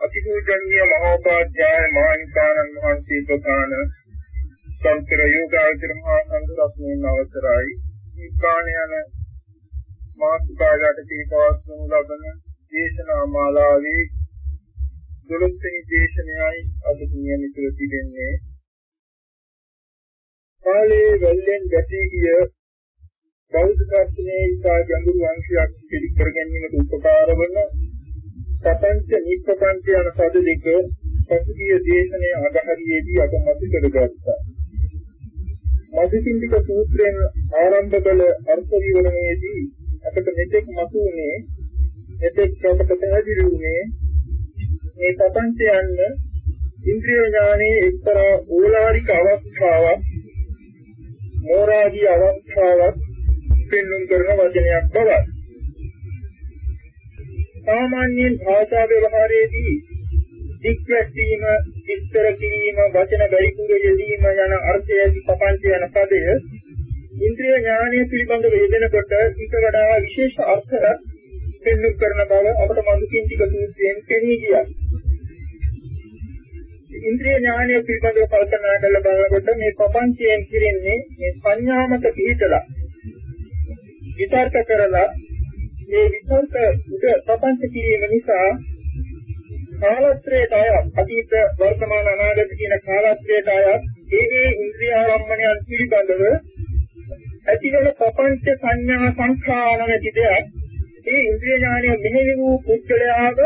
අතිපූජනීය මහෝපාධ්‍යාය මාහිමිපාණන් වහන්සේ ප්‍රධාන සංකර යෝගාචර මහා සංඝරත්නයන් අවසරයි නිකාණ යන මාතෘකාවට තීපවත්වනු ලබන දේශනා මාලාවේ දොළොස්වෙනි දේශනයයි අද නියමිතව තිබෙන්නේ කාලේ වෙල්ලෙන් ගැටී ගිය බෞද්ධ ශාස්ත්‍රයේ ඉතා ගැඹුරු අංශයක් පිළිකර ගැනීමට උපකාර වන ප්‍රපංච නිප්පංච යන පද දෙක පසුගිය දේශනයේ අගහරියේදී අප මතු කරගත්තා. මධුසින්දික සූත්‍රයෙන් ආරම්භ කළ අර්ථ විවරණයේදී අපට මෙතෙක් මතු වුණේ මෙතෙක් අපට පැහැදිලි වුණේ මේ ප්‍රපංච යන්න ඉන්ද්‍රිය ඥානයේ එක්තරා ඕලාරික අවස්ථාවක් මෝරාදී අවස්ථාවක් පෙන්වන කරන වචනයක් බවයි. සාමාන්‍යයෙන් භාෂා ව්‍යවහාරයේදී දික්වැටීම, විස්තර කිරීම, වචන ගයිකුර යෙදීම යන අර්ථය ඇති පපංච යන පදය ඉන්ද්‍රිය ඥානය පිළිබඳව යෙදෙනකොට ඊට වඩා විශේෂ අර්ථයක් පෙන්වු කරන බව අපට මනුකින් ටික සූත්‍රයෙන් පෙනී ගියා. ඉන්ද්‍රිය ඥානය පිළිබඳව කල්පනා කළ බලනකොට මේ පපංචයෙන් කිරින්නේ මේ සංඥාමත පිළිතලා විතර්ක කරලා මේ විකල්ප උද ප්‍රපංච කිරීම නිසා කාලත්‍රයට අය අතීත වර්තමාන අනාගත කියන කාලත්‍රයට අය ඒ ඒ ඉන්ද්‍රිය ආරම්භණයන් පිළිබඳව ඇතිවන ප්‍රපංච සංඥා සංඛාන නැති දෙයක් ඒ ඉන්ද්‍රිය ඥානය මෙහෙය වූ පුද්ගලයාව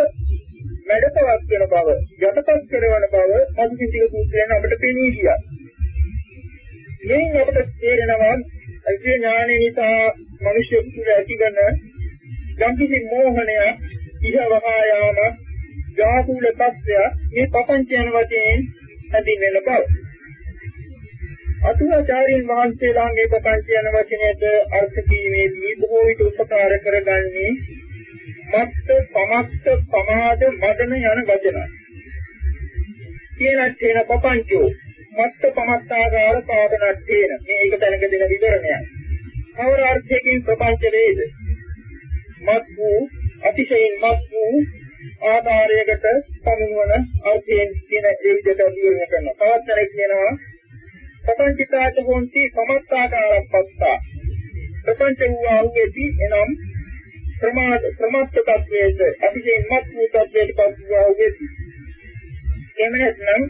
මැඩපවත් වෙන බව යටපත් කරන බව පසුගිය සූත්‍රයෙන් අපට පෙනී ගියා. මේන් අපට තේරෙනවා ඉන්ද්‍රිය ඥානය නිසා මිනිස්සු තුළ ඇතිවන යම්කිසි මෝහණයක් ඉහවහා යාම ජාතුල තත්ත්වය මේ පపంచ යන වශයෙන් හැඳින්වෙන බව. අතුවාචාරින් වහන්සේලාගේ කතා කියන වචනයට අර්ථ කීමේදී බොහෝ විට උපකාර කරගන්නේ මත්ත සමස්ත සමාද මදන යන වචන. කියනත් කියන පපංචෝ මත්ත පමත්තාකාර පාදනත් කියන මේක දැනග දෙන විවරණයක්. කවර අර්ථයකින් ප්‍රපංච වේද? මත් වූ අතිශයින් මත් වූ ආකාරයකට පමුණවන අර්ථයෙන් කියන ඒ විදිහට විවරණය කරනවා. තවත් කෙනෙක් කියනවා ප්‍රපංචිතාච හොන්ති සමත්තාකාරප්පත්තා. ප්‍රපංච වූ ආවේදී එනම් ප්‍රමාද ප්‍රමත්ත තත්වයේද අතිශයින් මත් වූ තත්වයට පත් වූ ආවේදී. එහෙම නැත්නම්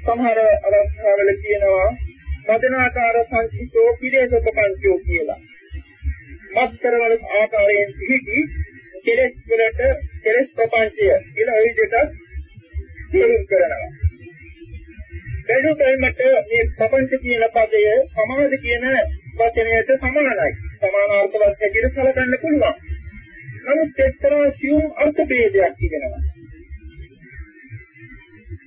සමහර අවස්ථාවල කියනවා මදනාකාර සංසිතෝ පිරේස ප්‍රපංචෝ කියලා. මත් කරවල ආකාරයෙන් පිහිටි කෙලෙස් වලට කෙලෙස් ප්‍රපංචය කියලා ওই දෙක තේරුම් කරනවා. බැලු බැලමට මේ ප්‍රපංච කියන පදය සමාධි කියන වචනයට සමානයි. සමානාර්ථවත් හැටියට සැලකන්න පුළුවන්. නමුත් එක්තරා සියුම් අර්ථ ભેදයක් තිබෙනවා.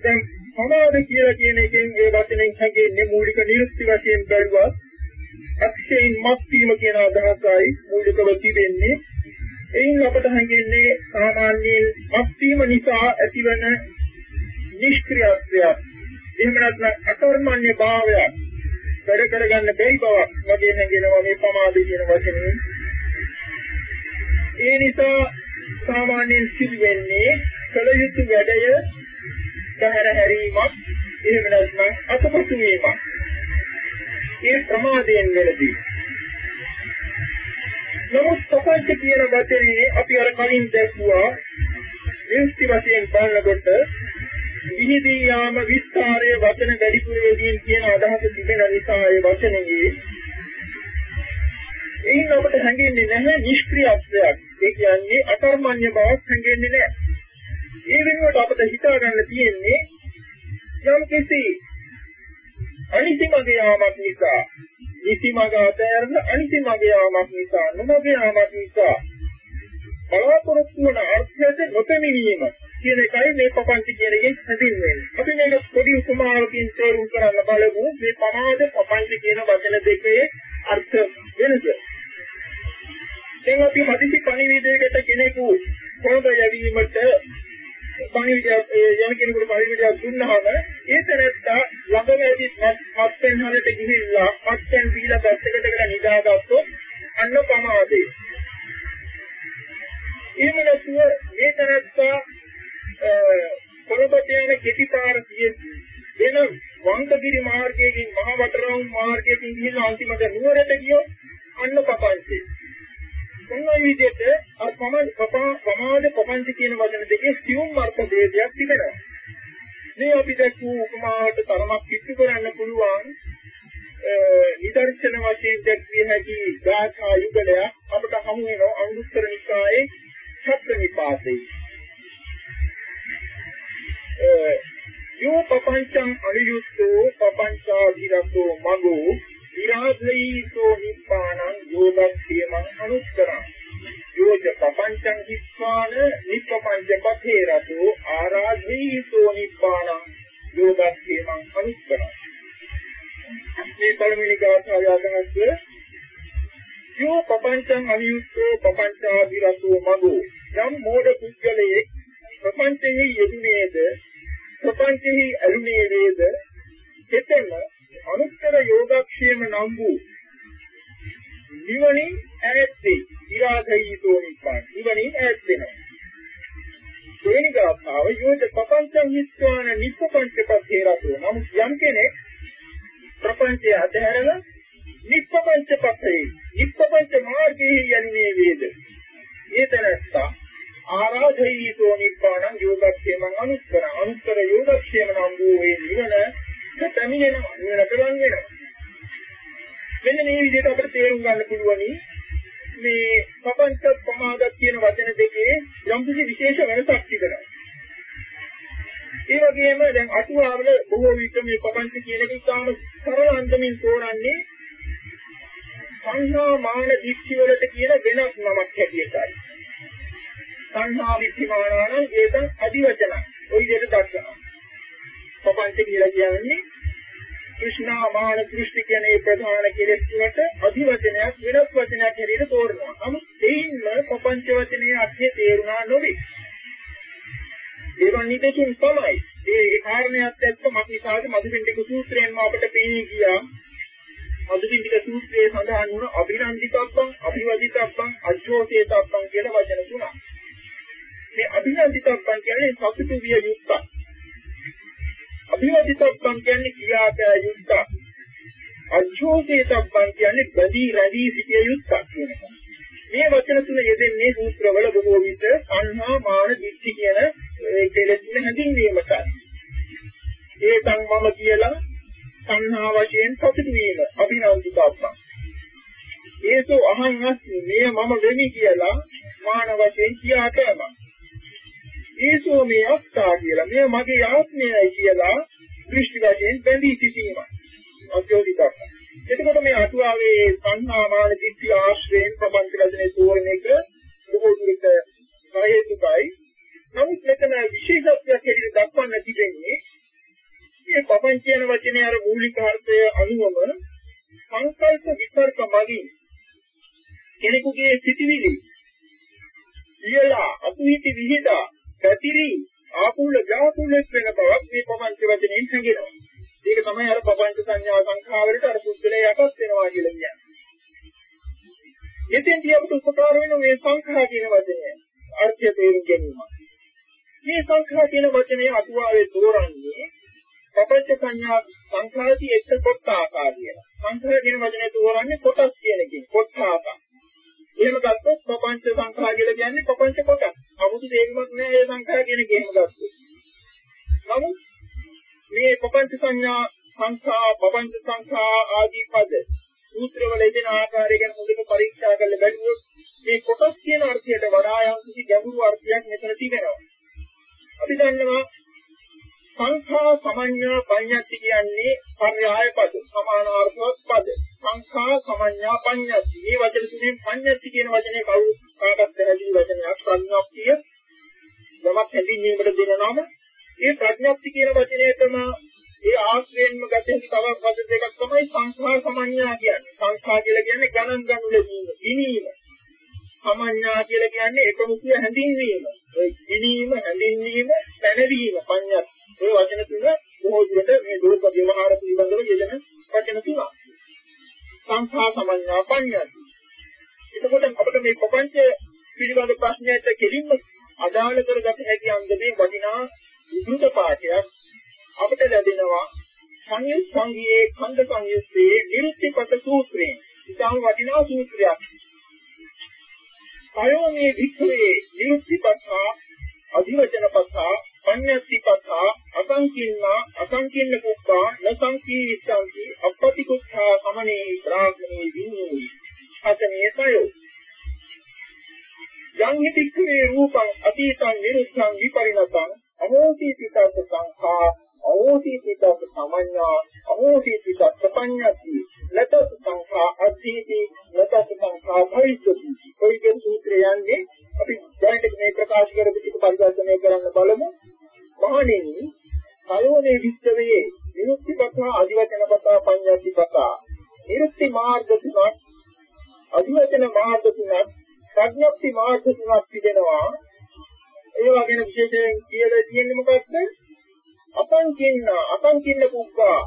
දැන් සමාධි කියලා කියන එකෙන් ඒ වචනෙන් හැගෙන්නේ මූලික නිරුක්ති වශයෙන් බැලුවා අක්ෂේන් මත්වීම කියන අදහසයි මූලිකව තිබෙන්නේ එයින් අපට හැඟෙන්නේ සාමාන්‍යයෙන් මත්වීම නිසා ඇතිවන නිෂ්ක්‍රියත්වයක් එහෙම නැත්නම් අකර්මණ්‍ය භාවයක්. වැඩ කරගන්න බැරි බවක් වගේ නැගෙනවා මේ ප්‍රමාදේ කියන වචනේ. ඒ නිසා සාමාන්‍යයෙන් සිදුවෙන්නේ කල යුතු වැඩය බහැර හැරීමක් එහෙම නැත්නම් අතපසු වීමක්. ඒ ප්‍රමාදයෙන් වෙලදී. නමුත් සපංච කියන වචනේ අපි අර කලින් දැක්ුවා විස්ති වශයෙන් බලනකොට විහිදී යාම විස්තරයේ වචන වැඩිපුරේදීන් කියන අදහස තිබෙන නිසා ඒ වචනේ එයින් අපට හැඟෙන්නේ නැහැ නිෂ්ක්‍රියත්වයක්. ඒ කියන්නේ අකර්මණ්‍ය බවක් හැඟෙන්නේ නැහැ. ඒ වෙනුවට අපිට හිතා ගන්න තියෙන්නේ යම් කිසි අනිත්‍ය මගේ යාමක් නිසා, නිසි මග අතහැරන අනිත්‍ය මගේ යාමක් නිසා, නොමගේ යාමක් නිසා බලාපොරොත්තු වන අර්ථයට නොපෙනීම කියන එකයි මේ පපංච කියන එකෙන් හැදින්වෙන්නේ. අපි මේක පොඩි උපමාවකින් තේරුම් කරන්න බලමු. මේ පමාද පපංච කියන වචන දෙකේ අර්ථ වෙනස. දැන් අපි හදිසි පණිවිඩයකට කෙනෙකු කොළඹ යැවීමට පණිවිඩයක් යන කෙනෙකුට පණිවිඩයක් දුන්නාම ඒ තැනත්තා ළඟම ඇති මත්පැන් හලට ගිහිල්ලා මත්පැන් බීලා පැත්තකට කියලා නිදාගත්තොත් අන්න පමාදේ. එහෙම නැතුව මේ තැනත්තා කොළඹට යන කෙටිපාර තියෙද්දී වෙන වංකගිරි මාර්ගයෙන් මහ වටරවුම් මාර්ගයෙන් ගිහිල්ලා අන්තිමට නුවරට ගියොත් අන්න පපංචේ. මොන විදිහට අර සමාජ සමාජ ප්‍රපංච කියන වචන දෙකේ සියුම් අර්ථ ભેදයක් තිබෙනවා. මේ අපි දැක්වූ උපමාවට තරමක් කිට්ටු කරන්න පුළුවන් නිදර්ශන වශයෙන් දැක්විය හැකි ගාථා යුගලයක් අපට හමු වෙනවා අනුත්තර නිකායේ සත්‍ය නිපාතේ. අයං අරියුක්තෝ පපංචාධිරතෝ මගෝ විරාජීසෝ නිබ්බාණං යෝගක්ඛේ මං අනුස්කරං යෝජ පපංචං කිස්වාන නිප්පංච පතේ රතෝ ආරාජීසෝ නිබ්බාණං යෝගක්ඛේ මං අනුස්කරං මේ පළවෙනි ගාථාව යාදනස්සේ යෝ පපංචං අරියුක්තෝ පපංචාධිරතෝ මගෝ යම් මෝඩ කුජලයේ ප්‍රපංචයේ යෙදුනේද ප්‍රපංචෙහි අරුණේ වේද එතෙම අනුත්තර යෝගක්ෂේම නම් වූ නිවනින් ඈත් වේ. ඉරාධයිතෝ නිපාන. නිවනින් ඈත් වෙනවා. දෙවෙනි ගාථාව යෝජ පපංචං හිස්වාන නිප්පංච පතේරතෝ. නමුත් යම් කෙනෙක් ප්‍රපංචය අධහැරලා නිප්පංච පතේ නිප්පංච මාර්ගයේ යන්නේ වේද. ඒතරස්සා ආරාධයිතෝ නිපානං යෝගක්ෂේමං අනුත්තර අනුත්තර යෝගක්ෂේම නම් වූ මේ නිවන පැමිණෙනවා නිවනට ලං වෙනවා. මෙන්න මේ විදිහට අපිට තේරුම් ගන්න පුළුවනි මේ පපංච ප්‍රමාදක් කියන වචන දෙකේ යම් කිසි විශේෂ වෙනසක් තිබෙනවා. ඒ වගේම දැන් අටුවාවල බොහෝ විට මේ පපංච කියන එක ඉතාම සරල අන්දමින් තෝරන්නේ සංහා මාන දික්ෂි වලට කියන වෙනස් නමක් හැටියටයි. සංහා විස්මානාන ඒක අදිවචන. ওই විදිහට දක්වනවා. ප්‍රපංච කියලා කියන්නේ કૃષ્ණා මාන දෘෂ්ටි කියන ඒ ප්‍රධාන කෙලෙස් වලට අදිවචනයක් වෙනස් වචනයක් හැටියට තෝරනවා. නමුත් ඒින්ම ප්‍රපංච වචනේ අර්ථය තේරුණා නොවේ. ඒවා නිදකින් තමයි. ඒ කාරණයක් ඇත්ත මම නිසාද මදුපිණ්ඩික සූත්‍රයෙන්ම අපට පේන්නේ කියා මදුපිණ්ඩික සූත්‍රයේ සඳහන් වුණ අභිනන්දිතබ්බං, අභිවදිතබ්බං, අච්ඡෝසේතබ්බං කියන වචන තුනක්. මේ අභිනන්දිතබ්බං කියන්නේ සතුටු විය යුක්තක්. අභිවදිතබ්බං කියන්නේ ක්‍රියාපෑ යුක්තක්. අජෝතේතබ්බං කියන්නේ බදී රැදී සිටිය යුක්තක් කියන එක. මේ වචන තුන යෙදෙන්නේ සූත්‍රවල බොහෝ විට සංහා මාන දිට්ඨි කියන ඒ කෙලෙස් තුන හැඳින්වීමට. ඒකන් මම කියලා සංහා වශයෙන් සතුටු වීම අභිනන්දිතබ්බං. ඒසෝ අහං අස්මි මේ මම වෙමි කියලා මාන වශයෙන් කියාපෑමක්. ඒසෝ මේ අත්තා කියලා මේ මගේ ආත්මයයි කියලා දෘෂ්ටි වශයෙන් බැඳී සිටීම. අධ්‍යෝධිකක්. එතකොට මේ අටුවාවේ සංහාමාන දිට්ඨි ආශ්‍රයෙන් ප්‍රබන්ධ රචනයේ තෝරන එක බොහෝ දුරට හේතුකයි. නමුත් මෙතන විශේෂත්වයක් හැටියට දක්වන්න තිබෙන්නේ පපංච කියන වචනේ අර මූලික අර්ථය අනුවම සංකල්ප විතර්ක මගින් කෙනෙකුගේ සිටිවිලි ඉයලා අතුහිත විහිදා පැතිරි ආපුල ගාපුල වෙන බවක් මේ පපංච වචනේ හැඟෙනවා. ඒක තමයි අර පපංච සංඥා සංඛාවලට අර පුද්ගලයා යටත් වෙනවා කියලා කියන්නේ. එතෙන්දී අපිට උපකාර වෙන මේ සංඛා කියන වචනය අර්ථය තේරුම් ගැනීම. මේ සංඛා කියන වචනේ අතුවාවේ තෝරන්නේ පපංච සංඥා සංඛාති එක්ක කොට ආකාරය. සංඛා කියන වචනේ තෝරන්නේ කොටස් කියන එකෙන් කොට ආකාර. එහෙම ගත්තොත් පපංච සංඛා කියලා කියන්නේ පපංච කොටස්. 아무තු තේරුමක් නෑ ඒ සංඛා කියන එකේම ගත්තොත්. නමුත් මේ පපංච සංඥා සංඛා පපංච සංඛා ආදී පද සූත්‍රවල එදෙන ආකාරය ගැන හොඳට පරීක්ෂා කරලා බලුවොත් මේ කොටස් කියන අර්ථයට වඩා යම් කිසි ගැඹුරු අර්ථයක් මෙතන තිබෙනවා. අපි දන්නවා සංඛා සමඤ්ඤා පඤ්ඤාති කියන්නේ පර්යාය පද සමානාර්ථවත් පද. සංඛා සමඤ්ඤා පඤ්ඤාති. මේ වචන තුනෙන් පඤ්ඤාති කියන වචනේ කවුරු කාටත් පැහැදිලි වචනයක් ප්‍රඥාප්තිය. යමක් හැඳින්වීමට දෙන නම. මේ ප්‍රඥාප්ති කියන වචනයටම ඒ ආශ්‍රයෙන්ම ගත හැකි තවත් පද දෙකක් තමයි සංඛා සමඤ්ඤා කියන්නේ. සංඛා කියලා කියන්නේ ගණන් ගන්නු ලැබීම, ඉනීම. සමඤ්ඤා කියලා කියන්නේ එකමුතිය හැඳින්වීම. ඒ ඉනීම, හැඳින්වීම, පැනවීම, පඤ්ඤත්. මේ වචන තුන බොහෝ දුරට මේ ලෝක ව්‍යවහාර පිළිබඳව යෙදෙන වචන තුනක්. සංඛා සමඤ්ඤා පඤ්ඤත්. එතකොට අපිට මේ ප්‍රපංච පිළිබඳ ප්‍රශ්නයට කෙලින්ම අදාළ කරගත හැකි අංගමේ වටිනා විදුත පාඨයක් අපිට ලැබෙනවා සංයුත් සංගියේ ඛණ්ඩ සංයුත්තේ නිරුත්තිපත සූත්‍රයෙන්. ඉතාම වටිනා සූත්‍රයක්. කයෝමේ වික්ඛවේ නිරුත්තිපත්තා අධිවචනපත්තා පඤ්ඤත්තිපත්තා අසංකින්නා අසංකින්න කුක්ඛා නසංකීච්ඡන්ති අපපති කුක්ඛා සමනේ ප්‍රාග්නේ විඤ්ඤෝයි. අතනේ කයෝ යං හිතික්ඛවේ රූපං අතීතං නිරුද්ධං විපරිණතං අහෝති පිටත් සංඛා අහෝති පිටත් සමඤ්ඤා අහෝති පිටත් ප්‍රපඤ්ඤති. ලතත් සංඛා අධීති ලතත් සංඛා භවිෂ්‍යති. කොයිකේ සූත්‍රයන්නේ අපි දැනට මේ ප්‍රකාශ කරපු ටික පරිවර්තනය කරන්න බලමු. මහණෙනි කයෝනේ විස්තරයේ නිරුක්තිපතා අධිවචනපතා පඤ්ඤාතිපතා නිරුක්ති මාර්ග තුනක් අධිවචන මාර්ග තුනක් ප්‍රඥප්ති මාර්ග තුනක් තිබෙනවා ඒවා ගැන විශේෂයෙන් කියලා තියෙන්නේ මොකක්ද අපංකින්න අපංකින්න කුක්කා.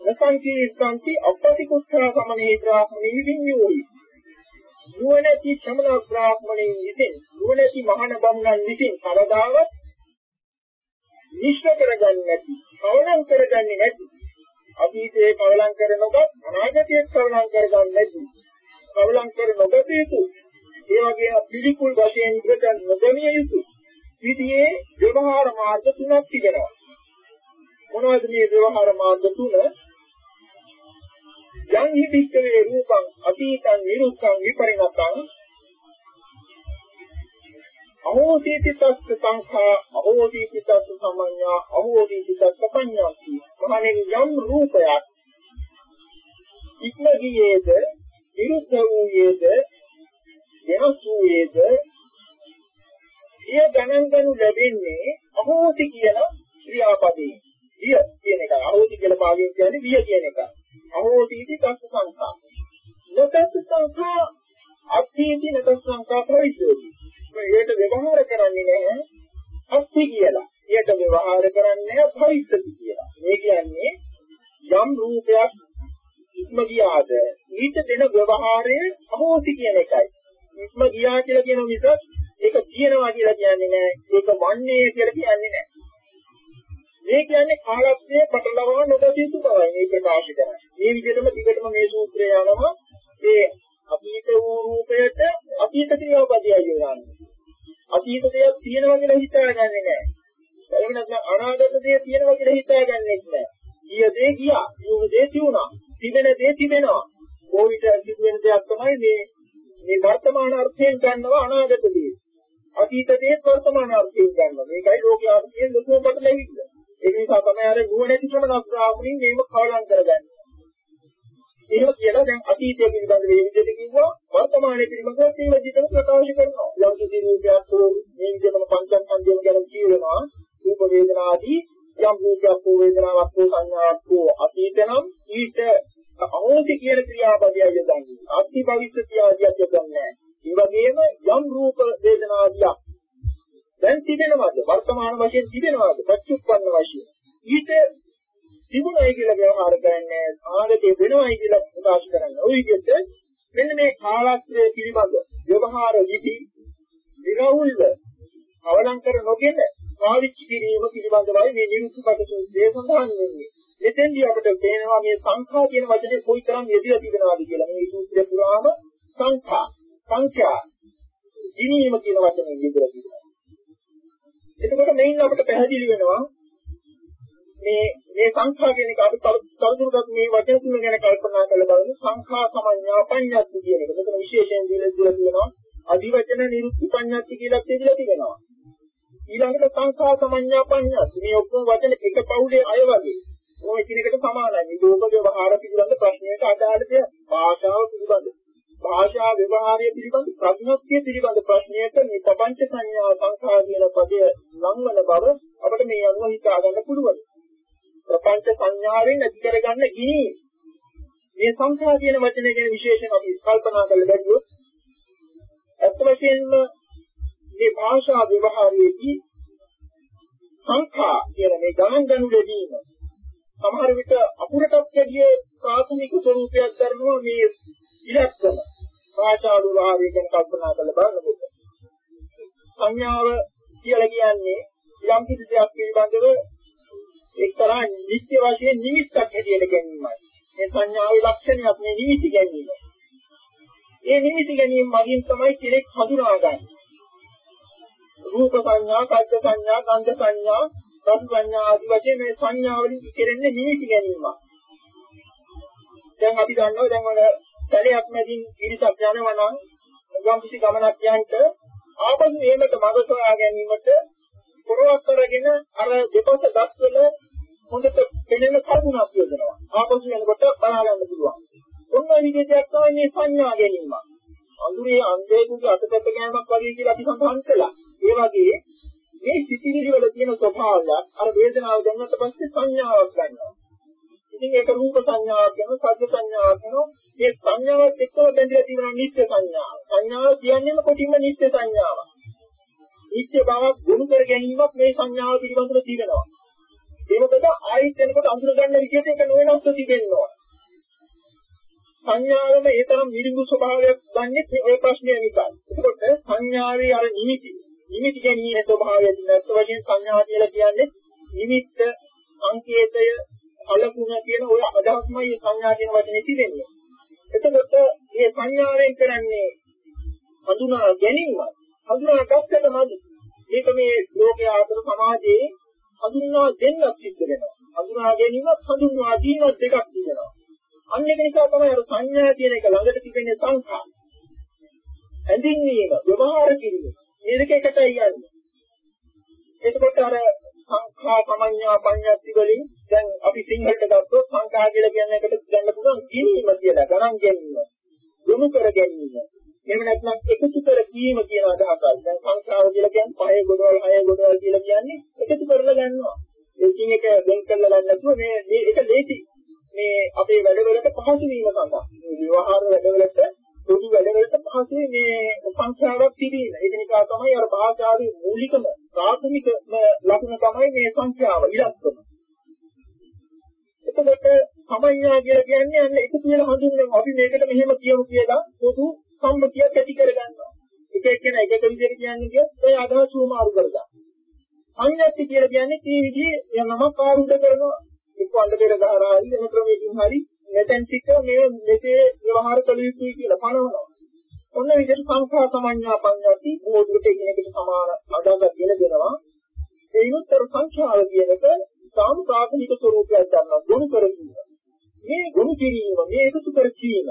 නසංකීර්තන්ති අපපති කුක්ඛා සමනේ බ්‍රාහ්මණී විඤ්ඤෝයි නුවණැති ශ්‍රමණ බ්‍රාහ්මණීන් විසින් නුවණැති මහාන බමුණන් විසින් කවදාවත් නිෂ්ඨ කරගන්නේ නැති කවලම් කරගන්නේ නැති. අතීතයේ කවලම් කර නොගත් අනාගතයේ කවලම් කරගන්නේ නැති. කවලම් කර නොගත යුතු ඒ වගේම පිළිකුල් වශයෙන් ඉවත් නොගමිය යුතු විදියේ ව්‍යවහාර මාර්ග තුනක් තිබෙනවා. මොනවද මේ ව්‍යවහාර මාර්ග තුන? යං හි වික්කවේ රූපං අතීතං නිරුක්ඛං විපරිණතං අහෝදීති තස්ස සංඛා අහෝදීති තස්ස සමඤ්ඤා අහෝදීති තස්ස පඤ්ඤාති මහණෙනි යම් රූපයක් ඉක්ම ගියේද විරුද්ධ වූයේද වෙනස් වූයේද එය ගණන් ගනු ලැබෙන්නේ අහෝති කියන ක්‍රියාපදේ විය කියන එක. අහෝති කියලා පාවිච්චි කියන්නේ විය කියන එක. අහෝතිටි තස්ස සංඛා. නොතස්ස සංඛා අත්ථීති නතස්ස සංඛා ප්‍රවිද්‍යෝති. මේකට ව්‍යවහාර කරන්නේ නැහැ අත්ථි කියලා. ඒකට ව්‍යවහාර කරන්නේ භවිෂ්‍යති කියලා. මේ කියන්නේ යම් රූපයක් ඉක්ම ගියාද ඊට දෙන ව්‍යවහාරය අහෝති කියන එකයි. ඉක්ම ගියා කියලා කියන මිස ඒක කියනවා කියලා කියන්නේ නැහැ. ඒක වන්නේ කියලා කියන්නේ නැහැ. මේ කියන්නේ කාලස්ත්‍යයේ පටලවා නොගත යුතු බවයි මේ ප්‍රකාශ කරන්නේ. මේ විදිහටම දිගටම මේ සූත්‍රය යනවා මේ අතීත වූ රූපයට අතීත ක්‍රියාපදයයි යොදන්නේ. අතීත දෙයක් තියෙනවා කියලා හිතාගන්නේ නැහැ. එහෙම නැත්නම් අනාගත දෙයක් තියෙනවා කියලා හිතාගන්නේ නැහැ. ගිය දේ ගියා, යුව දේ තියුණා, තිබෙන දේ තිබෙනවා. කොවිත සිදුවෙන දෙයක් තමයි මේ මේ වර්තමාන අර්ථයෙන් ගන්නවා අනාගත දේ. අතීත දේ වර්තමාන අර්ථයෙන් ගන්නවා. මේකයි ලෝකයේ අර්ථයෙන් ලොකුම කොට ලැබිලා. ඒක නිසා තමයි අර නුවණැති ශ්‍රමණ ශ්‍රාවකයන් මේක කවලම් කරගන්නේ. එහෙම කියලා දැන් අතීතය පිළිබඳ මේ විදිහට කිව්වා වර්තමානයේ පිළිබඳව මේ විදිහට ප්‍රකාශ කරනවා. යම් කිසි රූපයක් මේ විදිහටම පංචස්කන්ධයම ගැන කියනවා. රූප වේදනා ආදී යම් රූපයක් හෝ වේදනාවක් හෝ සංඥාවක් හෝ අතීතනම් ඊට අවෝති කියන ක්‍රියාපදයයි යොදන්නේ. අත්ති භවිෂ්‍යති ආදියක් යොදන්නේ. ඒ වගේම යම් රූප වේදනාදියක් දැන් තිබෙනවද? වර්තමාන වශයෙන් තිබෙනවද? පච්චුප්පන්න වශයෙන්. ඊට තිබුණයි කියලා ව්‍යවහාර කරන්නේ ආගතේ වෙනවයි කියලා ප්‍රකාශ කරන්නේ. ওই විදිහට මෙන්න මේ කාලත්‍රය පිළිබඳ ව්‍යවහාර විදි විරවුල්ව අවලංකර නොගෙන පාවිච්චි කිරීම පිළිබඳවයි මේ නිරුක්තිපත සූත්‍රයේ සඳහන් වෙන්නේ. මෙතෙන්දී අපිට තේනවා මේ සංඛා කියන වචනේ කොයිතරම් යෙදලා තිබෙනවද කියලා. මේ සූත්‍රය පුරාම සංඛා, සංඛ්‍යා, ජීවීම කියන වචනේ යෙදලා තිබෙනවා. එතකොට මේන් අපිට පැහැදිලි වෙනවා මේ මේ සංඛා කියන එක අපි තවදුරටත් මේ වචන තුන ගැන කල්පනා කරලා බලමු සංඛා සමඤ්ඤා පඤ්ඤාති කියන එක. මෙතන විශේෂයෙන් දීලා තියෙනවා අධිවචන නිරුක්ති පඤ්ඤාති කියලා කියලා තිබෙනවා. ඊළඟට සංඛා සමඤ්ඤා පඤ්ඤාති මේ ඔක්කොම වචන එක පවුලේ අය වගේ. ඔය එකිනෙකට සමානයි. මේ ලෝක ව්‍යවහාර පිළිබඳ ප්‍රශ්නයක අදාළ දෙය භාෂාව පිළිබඳ භාෂා ව්‍යවහාරය පිළිබඳ ප්‍රඥප්තිය පිළිබඳ ප්‍රශ්නයක මේ පపంచ සංඥා සංඛා කියන පදය ලංවන බව අපිට මේ අනුව හිතා ගන්න පුළුවන්. ප්‍රපංච සංඥාවෙන් ඇති කරගන්න ගිනි මේ සංඛා කියන වචනේ ගැන විශේෂයෙන් අපි කල්පනා කරලා බැලුවොත් අත් වශයෙන්ම මේ භාෂා ව්‍යවහාරයේදී සංඛා කියන මේ ගණන් ගනු ලැබීම සමහර විට අකුරටත් වැඩිය ප්‍රාථමික ස්වરૂපයක් ගන්නවා මේ ඉලක්කම භාෂා ව්‍යවහාරය ගැන කල්පනා කරලා බලනකොට සංඥාව කියලා කියන්නේ යම් කිසි දෙයක් පිළිබඳව එක්තරා නිත්‍ය වශයෙන් නිමිත්තක් හැටියට ගැනීමයි. මේ සංඥාවේ ලක්ෂණයක් මේ නිමිති ගැනීම. ඒ නිමිති ගැනීම මගින් තමයි කෙනෙක් හඳුනාගන්නේ. රූප සංඥා, කද්ද සංඥා, ගන්ධ සංඥා, රස සංඥා ආදී වශයෙන් මේ සංඥාවලින් කෙරෙන්නේ නිමිති ගැනීමක්. දැන් අපි දන්නවා දැන් වල සැලයක් මැදින් ඉරිසක් යනවා නම් ගම් කිසි ගමනක් යන්ට ආපසු එහෙමට මඟ සොයා ගැනීමට පොරවක් කරගෙන අර දෙපස දස්වල හොඳට පෙනෙන කරුණක් යොදනවා. ආපසු යනකොට බලා ගන්න පුළුවන්. ඔන්න විදිහට තමයි මේ සංඥා ගැනීම. අඳුරේ අන්ධයෙකුගේ අතපැත්ත ගෑමක් වගේ කියලා අපි සඳහන් කළා. ඒ වගේ මේ සිතිවිලි වල තියෙන ස්වභාවය අර වේදනාව දැන්නට පස්සේ සංඥාවක් ගන්නවා. ඉතින් ඒක රූප සංඥාවක් වෙනවා, සද්ද සංඥාවක් වෙනවා. මේ සංඥාවත් එක්කම බැඳලා තියෙන නිත්‍ය සංඥාව. සංඥාව කියන්නේම කොටින්ම නිත්‍ය සංඥාවක්. නිත්‍ය බවක් ගුණ කර ගැනීමක් මේ සංඥාව පිළිබඳව තියෙනවා. ඒ මොකද ආයිත් වෙනකොට අඳුර ගන්න විදිහට ඒක නොවෙනස්ව තිබෙනවා. සංඥාවම ඒ තරම් මිරිඟු ස්වභාවයක් ගන්නෙත් ඔය ප්‍රශ්නය නිසා. ඒකට සංඥාවේ අර නිමිති නිමිති ගැනීමේ ස්වභාවය නැත්නම් වශයෙන් සංඥා කියලා කියන්නේ නිමිත්ත සංකේතය අලකුණ කියන ඔය අදහස්මයි සංඥා කියන වචනේ තිබෙන්නේ. එතකොට මේ සංඥාවෙන් කරන්නේ හඳුනා ගැනීමයි. හඳුනා ගන්නමදි. මේක මේ ලෝකයේ අතර සමාජයේ හඳුන්වා දෙන්නක් සිද්ධ වෙනවා. හඳුනා ගැනීමත් හඳුන්වා දීමත් දෙකක් තිබෙනවා. අන්න ඒක නිසා තමයි අර සංඥා කියන එක ළඟට තිබෙන සංඛා. හැඳින්වීම, ව්‍යවහාර කිරීම. මේ දෙක එකටයි යන්නේ. එතකොට අර සංඛා සමඤ්ඤා පඤ්ඤාති වලින් දැන් අපි සිංහලට ගත්තොත් සංඛා කියලා කියන එකට ගන්න පුළුවන් ගිනීම කියලා ගණන් ගැනීම. යොමු කර ගැනීම. එහෙම නැත්නම් එකතු කර කීම කියන අදහසයි. දැන් සංඛාව කියලා කියන්නේ පහේ ගොඩවල් හයේ ගොඩවල් කියලා කියන්නේ එකතු කරලා ගන්නවා. ඒකින් එක වෙන් කරලා ගන්න නැතුව මේ මේක ලේසි. මේ අපේ වැඩවලට පහසු වීම සඳහා මේ විවහාර වැඩවලට පොදු වැඩවලට පහසු මේ සංඛ්‍යාවක් තිබීම. ඒක නිසා තමයි අර භාෂාවේ මූලිකම ප්‍රාථමිකම ලක්ෂණ තමයි මේ සංඛ්‍යාව ඉලක්කම. එතකොට සමඤ්ඤා කියලා කියන්නේ අන්න එකතු වෙන හඳුන්වන අපි මේකට මෙහෙම කියමු කියලා පොදු සම්මුතියක් ඇති කරගන්නවා. එක එක්කෙනා එක එක විදිහට කියන්නේ කියත් ඒ අදහස් උමාරු කරගන්න. අඤ්ඤත්ති කියලා කියන්නේ මේ විදිහේ යමක් ආරුද්ධ කරනවා. එක්ක අnder පෙර ගහරායි එන ක්‍රමයකින් හරි මෙතෙන් සිට මේ මෙසේ ව්‍යවහාර කළ යුතුයි කියලා පනවනවා. ඔන්න විදිහට සංඛා සමඤ්ඤා පඤ්ඤාති මොහොතකට එකිනෙකට සමාන අදහසක් කියලා දෙනවා. ඒනොත් අර සංඛ්‍යාව කියන එක සාම ප්‍රාථමික ස්වરૂපයක් ගන්නවා ගුණ කරගන්න. මේ ගුණ කිරීම මේ එකතු කර ගැනීම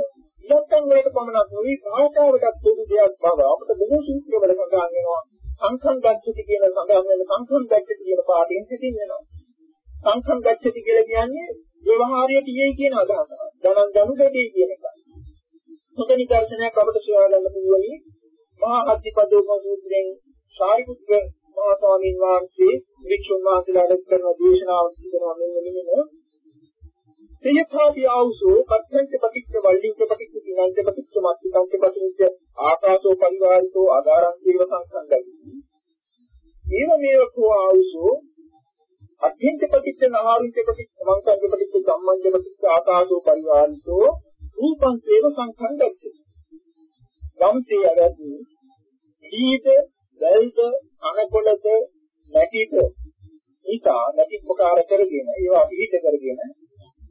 ඉලක්කම් වලට පමණක් නෙවෙයි භාෂාවටත් පොදු දෙයක් බව අපිට බොහෝ සූත්‍රවල සඳහන් වෙනවා. සංඛම් ගච්ඡති කියන සඳහන් වෙන සංඛම් ගච්ඡති කියන පාඩයෙන් සිටින් වෙනවා. සංඛම් ගච්ඡති කියලා කියන්නේ ව්‍යවහාරයේ තියෙයි කියන අදහස. ගණන් ගනු දෙදී කියන එක. මොකද නිදර්ශනයක් අපිට සොයා ගන්න පුළුවන් මහා අධිපදෝම සූත්‍රයෙන් සාරිපුත්‍ර මහා ස්වාමීන් වහන්සේ වික්ෂුන් වහන්සේලාට කරන දේශනාවක් තිබෙනවා මෙන්න මෙන්න තේයථාපි ආවුසෝ පත්‍යන්ත පටිච්ච වල්ලිංච පටිච්ච දිනංච පටිච්ච මත්තිකංච පටිච්ච ආකාශෝ පරිවාරිතෝ ආදාරං දේව සංසංගති ඒව මේව කෝ ආවුසෝ අත්‍යන්ත පටිච්ච නහාරින්ච පටිච්ච මංසංග පටිච්ච සම්මන්ජ පටිච්ච ආකාශෝ පරිවාරිතෝ රූපං දේව සංසංගති යම්සේ අවදී දීත දැල්ද අනකොලද නැටිද ඊතා නැටි ප්‍රකාර කරගෙන ඒවා පිළිහිද කරගෙන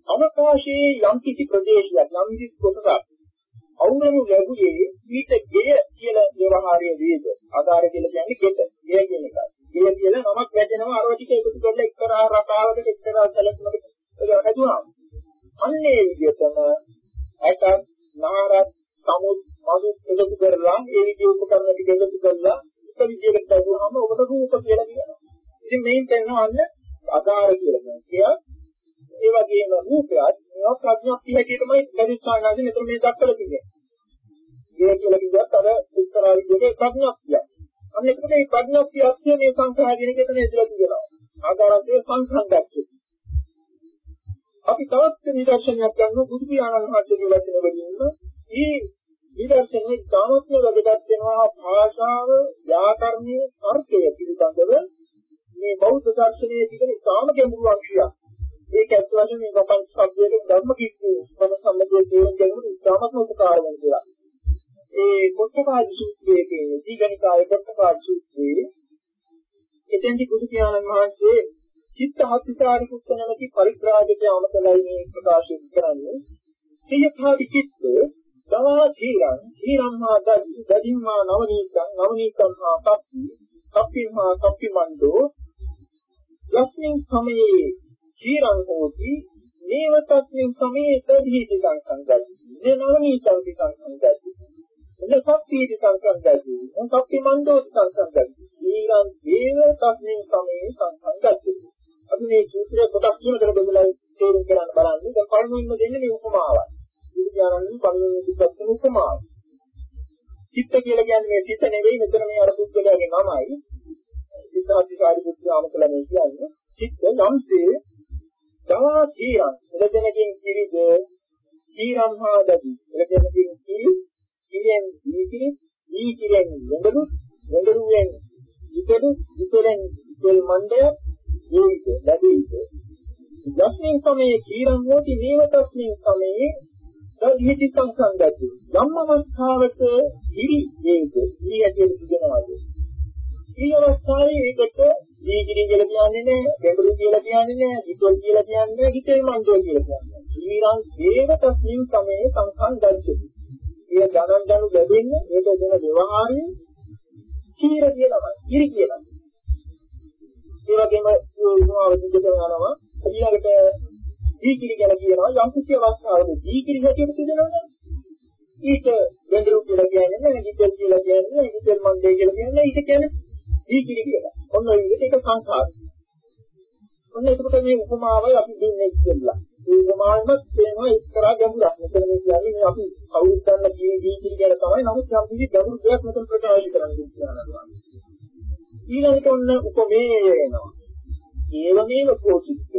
අවකාශයේ යම් කිසි ප්‍රදේශයක් යම් කිසි කොටසක් අවුරුදු ලැබුවේ ඊට ගෙය කියලා ව්‍යවහාරයේ වේද? ආධාර කියලා කියන්නේ ගෙත ගෙය කියන එකයි. ගෙය කියලා නමක් වැදෙනවා අර ටික එකතු කරලා එක්තරා රටාවකට එක්තරා සැලකුමකට හැදුවා අන්නේ විදිහටම ඇට නාරත් සමුත් මසු එකතු කරලා ඒ විදිහ උපකරණ ටික එකතු කරලා එක විදිහකට බැලුවාම ඔබට රූප කියලා කියනවා ඉතින් මේන් කියනවා ආධාර කියලා කියනවා ඒ වගේම රූපයත් මේවා ප්‍රඥාප්තිය හැටියටමයි පරිස්සානාදී මෙතන මේ දක්වලා තියෙන්නේ. ඒ කියලා කිව්වත් අර ඉස්සරහ විදිහේ ප්‍රඥාප්තිය. අන්න එතකොට මේ ප්‍රඥාප්තිය මේ සංඛාරයෙන් කියන ඉඳලා තියෙනවා. ආකාරයේ සංඛාණ්ඩක්ෂය. අපි තවත් නිදර්ශනයක් ගන්න බුදු පියාණන් වහන්සේගේ වචන වලින් මේ නිදර්ශනේ ධානත්ම වැදගත් වෙනවා භාෂාව, ව්‍යාකරණය, තර්කය පිළිබඳව මේ බෞද්ධ දර්ශනයේ තිබෙන ඉතාම ගැඹුරු අංශයක්. ඒක ඇත්ත වශයෙන්ම මේ ප්‍රපංච සබ්දයේ ධර්ම කිච්චු මම සම්මතයේ තේරුම් ගැනීම ඉතාමත් උපකාර වෙන කියලා. ඒ කොටපාද සූත්‍රයේ කියන දීගණිකාය කොටපාද සූත්‍රයේ එතෙන්දි බුදු පියාණන් වහන්සේ චිත්ත හත්තිකාරි කුත්ත නැමැති පරිත්‍රාජකයා අමතලයි මේ ප්‍රකාශ කරන්නේ. සියථා විචිත්ත දවා ධීරං ධීරම්මා දදි දදිම්මා නවනීතං නවනීතං හා කප්පි කප්පිමා කප්පිමන්දෝ යස්මින් සමයේ චීරං හෝති නේව තස්මින් සමේ තදීති සංසංගති නනවනීතං සංසංගති එන්න සප්පීති සංසංගති සප්පි මණ්ඩෝ සංසංගති චීරං දේව තස්මින් සමේ සංසංගති අපි මේ සූත්‍රය කොටස් තුනකට බෙදලා තේරුම් ගන්න බලන්නේ. දැන් පළමුවෙන්ම දෙන්නේ මේ උපමාවයි. විද්‍යානන්ද පළමුවෙන් තිබ්බත් උපමාව. චිත්ත කියලා කියන්නේ මේ චිත්ත නෙවෙයි මෙතන මේ අර පුද්ගලයාගේ නමයි. සිතාධිකාරී පුද්ගලයාම කියලා මේ කියන්නේ චිත්ත යම්සේ දවා කීරන් එළදෙනකින් කිරිද කීරම් හා දදි එළදෙනකින් කිරි කිරෙන් දීකිරි දීකිරෙන් වෙඬලු වෙඬලුවෙන් ඉතඩු ඉතෙන් ඉතෙල් මණ්ඩය ජීවිත ලැබීත යස්මින් සමේ කීරම් හෝති නේව තස්මින් සමේ දීති සංසංගති යම් අවස්ථාවක කිරි වේද ඊ ඇටියට කියනවාද ඊ අවස්ථාවේ ඒකට දීගිරි කියලා කියන්නේ නැහැ, ගැඹුරු කියලා කියන්නේ නැහැ, හිතොල් කියලා කියන්නේ නැහැ, හිතේ මන්දෝ කියලා කියන්නේ. ඊරං දේව තස්මින් සමේ සංඛං දල්චති. ඒ ගණන් ගනු ලැබෙන්නේ මේක දෙන ව්‍යවහාරයේ කීර කියලාමයි. ඉරි කියලා. ඒ වගේම උනාවදිට යනවා ඊළඟට දීගිරි කියලා කියනවා යම් කිසි අවස්ථාවක දීගිරි හැටියට කියනවනේ. ඊට ගැඹුරු කියලා කියන්නේ නැහැ, හිතොල් කියලා කියන්නේ නැහැ, හිතේ මන්දේ කියලා කියන්නේ ඊට කියන්නේ දීගිරි කියලා. ඔන්න ඔය විදිහට ඒක සංඛාර. ඔන්න එතකොට මේ උපමාවයි අපි දෙන්නේ ඉස්සෙල්ලා. මේ උපමාවෙම තේනවා එක්තරා ගැඹුරක්. මෙතන මේ කියන්නේ මේ අපි කවුරුත් ගන්න කී දීගිරි කියලා තමයි. නමුත් යම් කිසි ගැඹුරු දෙයක් මෙතන ප්‍රකාශ කරන්න කියනවා. ඊළඟට ඔන්න උපමේය වෙනවා. ඒවමේව කෝචිත්ත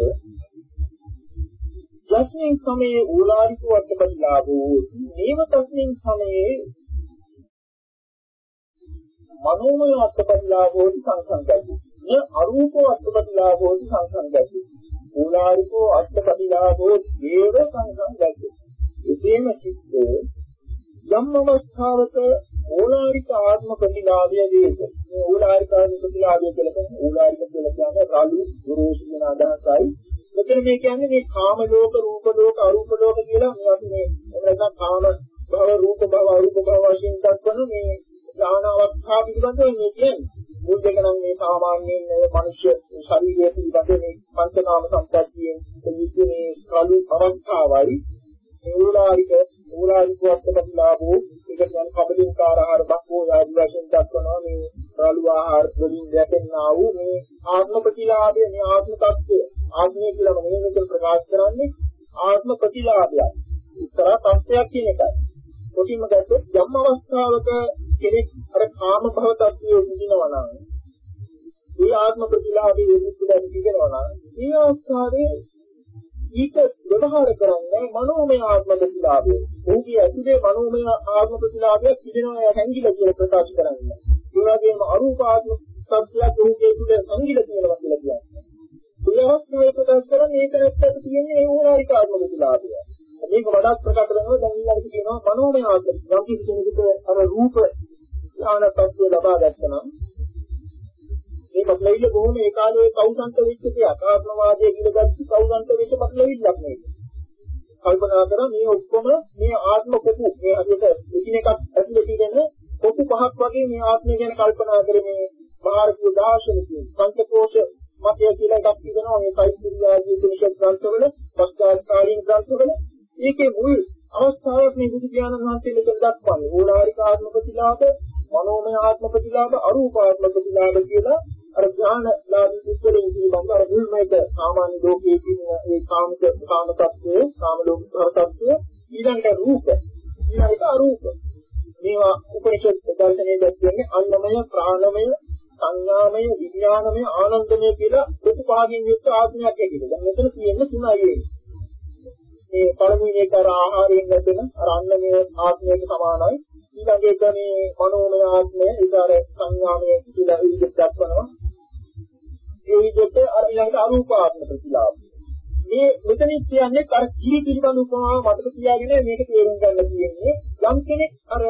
යස්මින් සමයේ ඕලාරිකෝ අත්පත්ලාභෝ නේව තස්මින් සමයේ මනෝමය අත්පත්ලාභෝ සංසංගති. මේ අරූපෝ අත්පත්ලාභෝ සංසංගති. ඕලාරිකෝ අත්පත්ලාභෝ දේව සංසංගති. එසේම චිත්ත යම් අවස්ථාවක ඕලාරික ආත්ම ප්‍රතිලාභය වේද. මේ ඕලාරික ආත්ම ප්‍රතිලාභය කියලා කියන්නේ ඕලාරික කියලා කියන්නේ රාලු ගුරුසු කියන අදහසයි. මෙතන මේ කියන්නේ මේ කාම ලෝක, රූප ලෝක, අරූප ලෝක කියලා මේ අපි මේ නැත්නම් කාම භව, රූප භව, අරූප භව වශයෙන් දක්වන මේ ඥාන අවස්ථා පිළිබඳව මේ කියන්නේ. මුල් දෙක නම් මේ සාමාන්‍යයෙන් මනුෂ්‍ය ශරීරය පිළිබඳ මේ පංචකාම සම්පත්තියෙන් යුතු මේ කලු අවස්ථාවයි මූලාරික මූලාරික වස්තපතිලාභෝ ඒක කියන්නේ කබලින්කාර ආහාර බක්කෝ ආදි වශයෙන් දක්වනවා මේ කලු ආහාර වලින් දැකෙනා වූ මේ ආත්ම ප්‍රතිලාභය මේ ආත්ම tattve ආත්මය කියලා මම මේක ප්‍රකාශ කරන්නේ ආත්ම ප්‍රතිලාභය. ඉතර tattයක් කියන එකයි. කොටින්ම ගත්තොත් යම් අවස්ථාවක කෙනෙක් අර කාම භව තත්ත්වයේ විඳිනවා නම් ඒ ආත්ම ප්‍රතිලාභයේ විමුක්තිය තිබෙනවා නම් මේ අවස්ථාවේ ඊට ව්‍යවහාර කරන්නේ මනෝමය ආත්ම ප්‍රතිලාභය. ඔහුගේ ඇතුලේ මනෝමය ආත්ම ප්‍රතිලාභය තිබෙනවා හැංගිලා කියලා ප්‍රකාශ කරන්නේ. ඒ වගේම අරූප ආත්ම සත්‍යයක් ඔහුගේ තුල හැංගිලා තියෙනවා කියලා කියන්නේ. ඒ අවස්ථාවේ ප්‍රකාශ කරන්නේ ඒක ඇත්තට තියෙන්නේ ඒ ඕලාරික ආත්ම ප්‍රතිලාභය. මේක වඩාත් ප්‍රකට වෙනවා දැන් ඊළඟට කියනවා මනෝමය ආත්ම. යම් කිසි කෙනෙකුට අර රූප ඥානපත්‍ය ලබා ගන්නවා මේ මතලෙවිල බොහොම ඒ කාලේ කවුසන්ත වෙච්ච දෙයක්. ආත්මවාදයේ ඉඳගත්තු කවුසන්ත වෙච්ච මතලෙවිල්ලක් මේක. කල්පනා කරා මේ ඔක්කොම මේ ආත්ම කොපු මේ හදියට එකිනෙකක් ඇතුලේ තියෙන කොපු පහක් වගේ මේ ආත්මය ගැන කල්පනා කරන්නේ භාරතීය දාර්ශනිකයන් පංචකෝෂ මතය කියලා එකක් තියෙනවා මේ කයිස්ත්‍රියාදී උපනිෂද් ග්‍රන්ථවල පස්චාත්කාරීන ග්‍රන්ථවල. ඒකේ මුල් අවස්ථාවක් මේ බුදු ඥාන වහන්සේ මෙතන දක්වන්නේ. ඕලාරික ආත්ම ප්‍රතිලාභ මනෝමය ආත්ම ප්‍රතිලාභ අරූප ආත්ම ප්‍රතිලාභ කියලා අර ඥානලාභී පුද්ගලයන් පිළිබඳව අර මුල්මේක සාමාන්‍ය ලෝකයේ තියෙන ඒ කාමික කාම තත්ත්වයේ කාම ලෝක තත්ත්වය ඊළඟට රූප. ඊළඟට අරූප. මේවා උපනිෂද් දර්ශනයේ දැක්වෙන්නේ අන්නමය ප්‍රාණමය සංඥාමය විඥානමය ආනන්දමය කියලා ප්‍රතිපාදින් යුක්ත ආත්මයක් ඇතිද දැන් මෙතන තියෙන්නේ තුනයි මේ පළමුවෙනි එක අර ආහාරයෙන් ලැබෙන අර අන්නමය ආත්මයට සමානයි. ඊළඟ එක මේ මනෝමය ආත්මය ඒක අර සංඥාමය කියලා විදිහට දක්වනවා. ඒ විදිහට අර ඊළඟට අරූප ආත්ම ප්‍රතිලාභ මේ මෙතන කියන්නේ අර කිරි පිළිබඳ උපමාව මතක තියාගෙන මේක තේරුම් ගන්න තියෙන්නේ යම් කෙනෙක් අර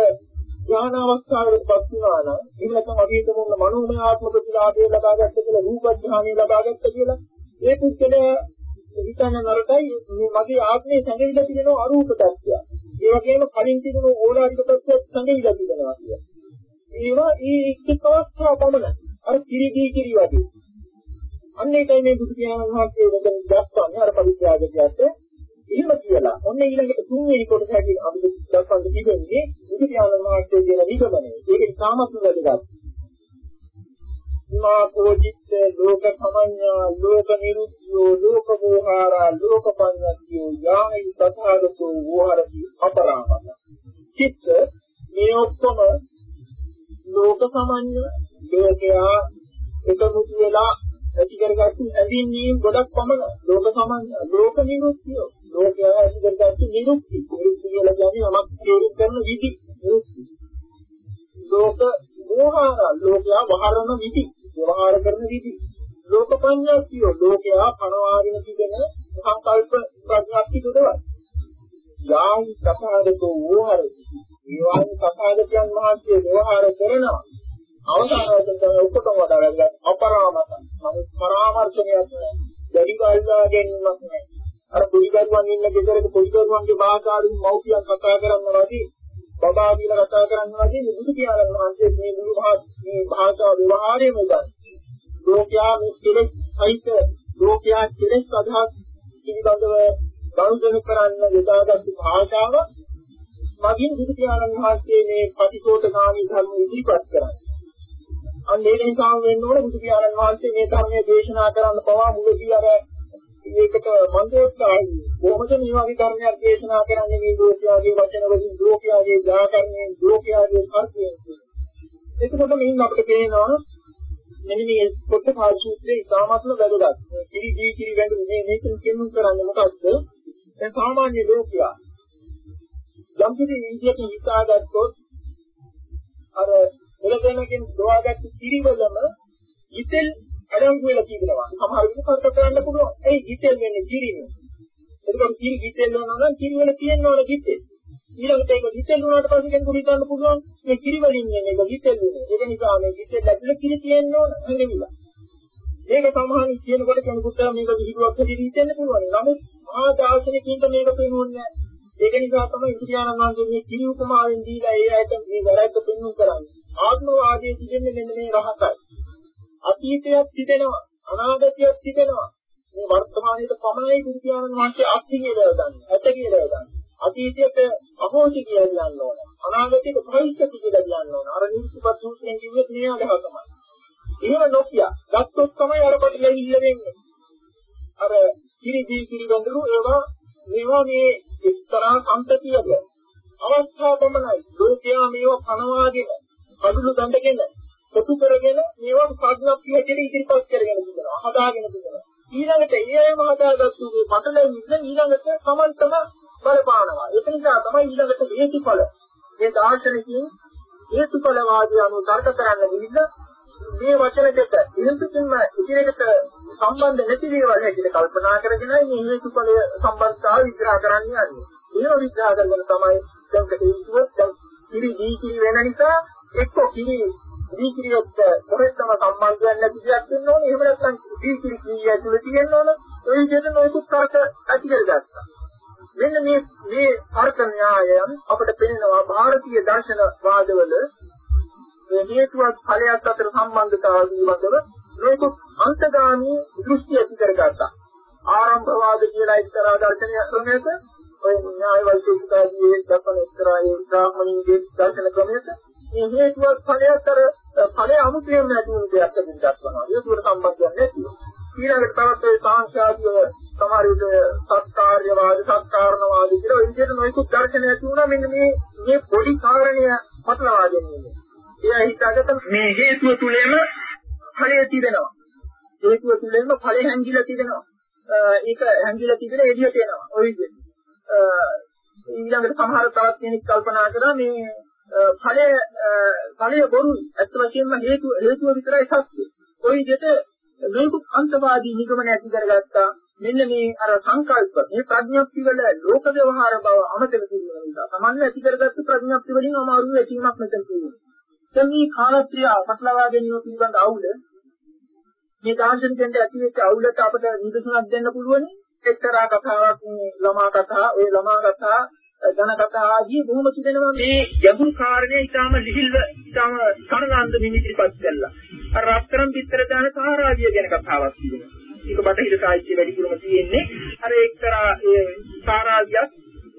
ඥාන අවස්ථාවකටපත් වුණා නම් එහෙම නැත්නම් අපි හිතමු මනෝමය ආත්ම ප්‍රතිලාභය ලබා ගත්ත කියලා රූප ඥානය ලබා ගත්ත කියලා ඒ පුද්ගලයා හිතන නරකයි මේ මගේ ආත්මේ සංගීත පිළිනෝ අරූප තත්ත්වය. ඒ වගේම කලින් තිබුණු ඕලාරික තත්ත්වය සංගීත පිළිනවා කියන්නේ. ඒවා ඒ එක් අවස්ථාව පමණ අර කිරිදී කිරි වගේ. අන්න ඒකයි මේ බුදු පියාණන් වහන්සේ මෙතන දක්වන්නේ අර පරිත්‍යාගයට එහෙම කියලා. ඔන්න ඊළඟට තුන්වෙනි කොටස හැටියට අපි දක්වන්න තිබෙන්නේ බුදු පියාණන් වහන්සේ කියන නිගමනය. ඒක ඉතාමත් වැදගත්. මා කෝචිත් ලෝක සමඤ්ඤා ලෝක නිරුද්ධෝ ලෝක මෝහාරා ලෝක පඤ්ඤාතියෝ යායි තථාගතෝ වෝහරති අපරාමත චිත්ත මේ ඔක්කොම ලෝක සමඤ්ඤ ලෝකයා එකමුතු වෙලා ඇති කරගත්තු ඇදීන්නේ ගොඩක් පමණ ලෝක සමඤ්ඤ ලෝක නිරුද්ධෝ ලෝකයා ඇති කරගත්තු නිරුද්ධි නිරුද්ධි කියලා කියන්නේ යමක් තේරුම් කරන විදි. නිරුද්ධි ලෝක මෝහාරා ලෝකයා වහරන විදි. ව්‍යවහාර කරන විදි. ලෝකපඤ්ඤාසිය ලෝකයා පනවාගෙන තිබෙන සංකල්ප ප්‍රඥාක්ති දුරවයි යාන් සපාදකෝ වෝහරති ඊවාන් සපාදකයන් වහන්සේ ව්‍යවහාර කරනවා. අවසානවලට උපතම වඩාලා අපරාමත නමුත් පරාමර්ශනයක් නෑ දැඩි වල්වා ගැනීමක් නෑ අර පුරිගරුවන් ඉන්න ගෙදරක පුරිගරුවන්ගේ භාෂාවෙන් මෞපියන් කතා කරනවා වගේ බබා කියලා කතා කරනවා වගේ බුදු පියාණන් වහන්සේ මේ මුළු මේ භාෂා ව්‍යවහාරයම උගන්. ලෝකයා මේ කෙලෙස් සහිත ලෝකයා කෙලෙස් අදහස් පිළිබඳව ගෞරව කරන්න යොදාගත්තු භාෂාව මගින් බුදු පියාණන් වහන්සේ මේ පටිසෝතගාමී ධර්ම ඉදිරිපත් කරන්නේ. අන්න ඒ නිසා වෙන්න ඕන බුදු පියාණන් වහන්සේ මේ ධර්මයේ දේශනා කරන්න පවා මුලදී අර ඒකට මන්දෝත්සාහයි. කොහොමද මේ වගේ කර්මයක් දේශනා කරන්නේ? මේ ලෝකයාගේ වචන වලින් ලෝකයාගේ ජාකරණයෙන් ලෝකයාගේ කර්තයෙන් එතකොට මෙන්න අපිට පේනවා මෙන්න මේ පොත් පාරිශුද්ධයේ ඉතාමත්ම වැදගත්. කිරි දී කිරි වැඳු මේ මේකෙන් කියන්න කරන්නේ මොකද්ද? දැන් සාමාන්‍ය ලෝකයා යම් කිසි ඉන්දියක හිතාගත්තොත් අර එළදෙනකින් දොවාගත්තු කිරිවලම ඉතෙල් අඩංගු වෙලා තිබෙනවා. සමහර විට කර්ත කරන්න පුළුවන්. ඒ ගිතෙල් වෙන්නේ කිරිනේ. එතකොට කිරි ගිතෙල් වෙනවා නම් කිරි වල තියෙන්න ඕන ගිතෙල්. ඊළඟට ඒක ගිතෙල් වුණාට පස්සේ කෙනෙකුට හිතන්න පුළුවන් මේ කිරි වලින් එන්නේ ඒක ගිතෙල් වෙන්නේ. ඒක නිසා මේ ගිතෙල් ඇතුලේ කිරි තියෙන්න ඕන නෙවෙයිලා. ඒක සමහරවිට කියනකොට කෙනෙකුට මේක විහිළුවක් හැටියට හිතෙන්න පුළුවන්. නමුත් මහා දාර්ශනිකින්ට මේක පේනුන්නේ නැහැ. ඒක නිසා තමයි ඉතිරියානන් වහන්සේ මේ කිරි උපමාවෙන් දීලා ඒ ඇයිට මේ වැරද්ද පෙන්වු කරන්නේ. ආත්මවාදයේ තිබෙන්නේ මෙන්න මේ රහසයි. අතීතයක් තිබෙනවා අනාගතයක් තිබෙනවා මේ වර්තමානයේ පමණයි බුදු පියාණන් වහන්සේ අත්ති කියලා දන්නේ ඇත කියලා දන්නේ අතීතයට අහෝසි කියලා කියන්න ඕන. අනාගතයට භවිෂ්‍යති කියලා කියන්න ඕන. අර නිස්සපත් සූත්‍රයෙන් කිව්වෙත් මේ අදහස තමයි. එහෙම නොකිය. ගත්තොත් තමයි අර පිළිලෙවිල්ල වෙන්නේ. අර කිරිදී කිරිබඳුරු ඒවා මේවා මේ එක්තරා සම්පතියක. අවස්ථාව පමණයි. ලෝකයා මේවා කනවාගෙන කඩළු දඬගෙන කොටු කරගෙන මේවා ප්‍රඥප්තිය කියලා ඉදිරිපත් කරගෙන තිබෙනවා. හදාගෙන තිබෙනවා. ඊළඟට ඒ අයම හදාගත්තු මේ පටලැවිල්ල ඊළඟට සමන්තම බලපානවා. ඒක නිසා තමයි ඊළඟට හේතුඵල. මේ දාර්ශනිකයන් හේතුඵලවාදී අනුව තර්ක කරන්න ගිහිල්ලා මේ වචන දෙක ඉරිසින්ම ඉදිරියට සම්බන්ධ නැති දේවල් හැටියට කල්පනා කරගෙන මේ හේතුඵලය සම්බන්ධතාව විග්‍රහ කරන්න යන්නේ. ඒව විග්‍රහ කරගෙන තමයි දැන් හේතුව දැන් කිරි දී කිරි වෙන නිසා එක්ක කිරි දී කිරියත් කොහෙත්ම සම්බන්ධයක් නැති දෙයක් වෙන්න ඕනේ. එහෙම නැත්නම් දී කිරි කීය ඇතුළේ තියෙන්න ඕන. ඒ විදිහට නොයෙකුත් තර්ක ඇති කරගත්තා. මෙන්න මේ මේ තර්ක න්‍යායයන් අපිට පෙනෙනවා ಭಾರತೀಯ දර්ශන වාදවල මේ හේතුවත් ඵලයක් අතර සම්බන්ධතාවය පිළිබඳව මේක අන්තගාමී දෘෂ්ටි ඇති කරගත්තා. ආරම්භවාද කියලා එක්තරා දර්ශනයක් ක්‍රමයක ඔය න්‍යාය වෛශේෂිකාදී දක්වන එක්තරා ඒ බ්‍රාහ්මණීගේ දර්ශන ක්‍රමයක මේ හේතුවත් ඵලයක් අතර ඵලය අමුතුවෙන් නැති වූ දෙයක් ඇති දක්වනවා. හේතුවට සම්බන්ධයක් නැතිව. ඊළඟට තවත් ඒ සාංශාදීව සමහර විට සත්කාර්යවාද සත්කාරණවාද කියලා ඒ විදිහට නොයෙකුත් දර්ශන ඇති වුණා මෙන්න මේ මේ පොඩි කාරණය පටලවා ගැනීම. එයා හිතාගත්ත මේ හේතුව තුලෙම ඵලය තිබෙනවා. හේතුව තුලෙම ඵලය හැංගිලා තිබෙනවා. ඒක හැංගිලා තිබෙන එළියට එනවා. ඔය විදිහට. ඊළඟට සමහර තවත් කෙනෙක් කල්පනා කරා මේ ඵලය ඵලය බොරුයි. ඇත්ත වශයෙන්ම හේතුව හේතුව විතරයි සත්‍ය. ඔය විදිහට මේක අන්තවාදී නිගමන ඇති කරගත්තා. මෙන්න මේ අර සංකල්ප මේ ප්‍රඥප්ති වල ලෝක ව්‍යවහාර බව අමතක කිරීම නිසා සමන්න ඇති කරගත්තු ප්‍රඥප්ති වලින් අමාරු ඇතිවීමක් මෙතන තියෙනවා. දැන් මේ කාලත්‍රිය පටලවා ගැනීම පිළිබඳ අවුල මේ දාර්ශනිකයන්ට ඇතිවෙච්ච අවුලට අපිට නිදසුනක් දෙන්න පුළුවන් එක්තරා කතාවක් මේ ළමා කතා ඒ ළමා කතා ධන කතා ආදී බොහොම තිබෙනවා මේ ගැඹුරු කාරණේ ඊටාම ලිහිල්ව ඊටාම සනගන්ධ නිමිතිපත් කළා. අර රත්තරන් පිටර දාන සාරාදිය ගැන කතාවක් තිබෙනවා ඒක බටහිර සාහිත්‍ය වැඩිපුරම තියෙන්නේ. අර එක්තරා ඒ සාරාදියක්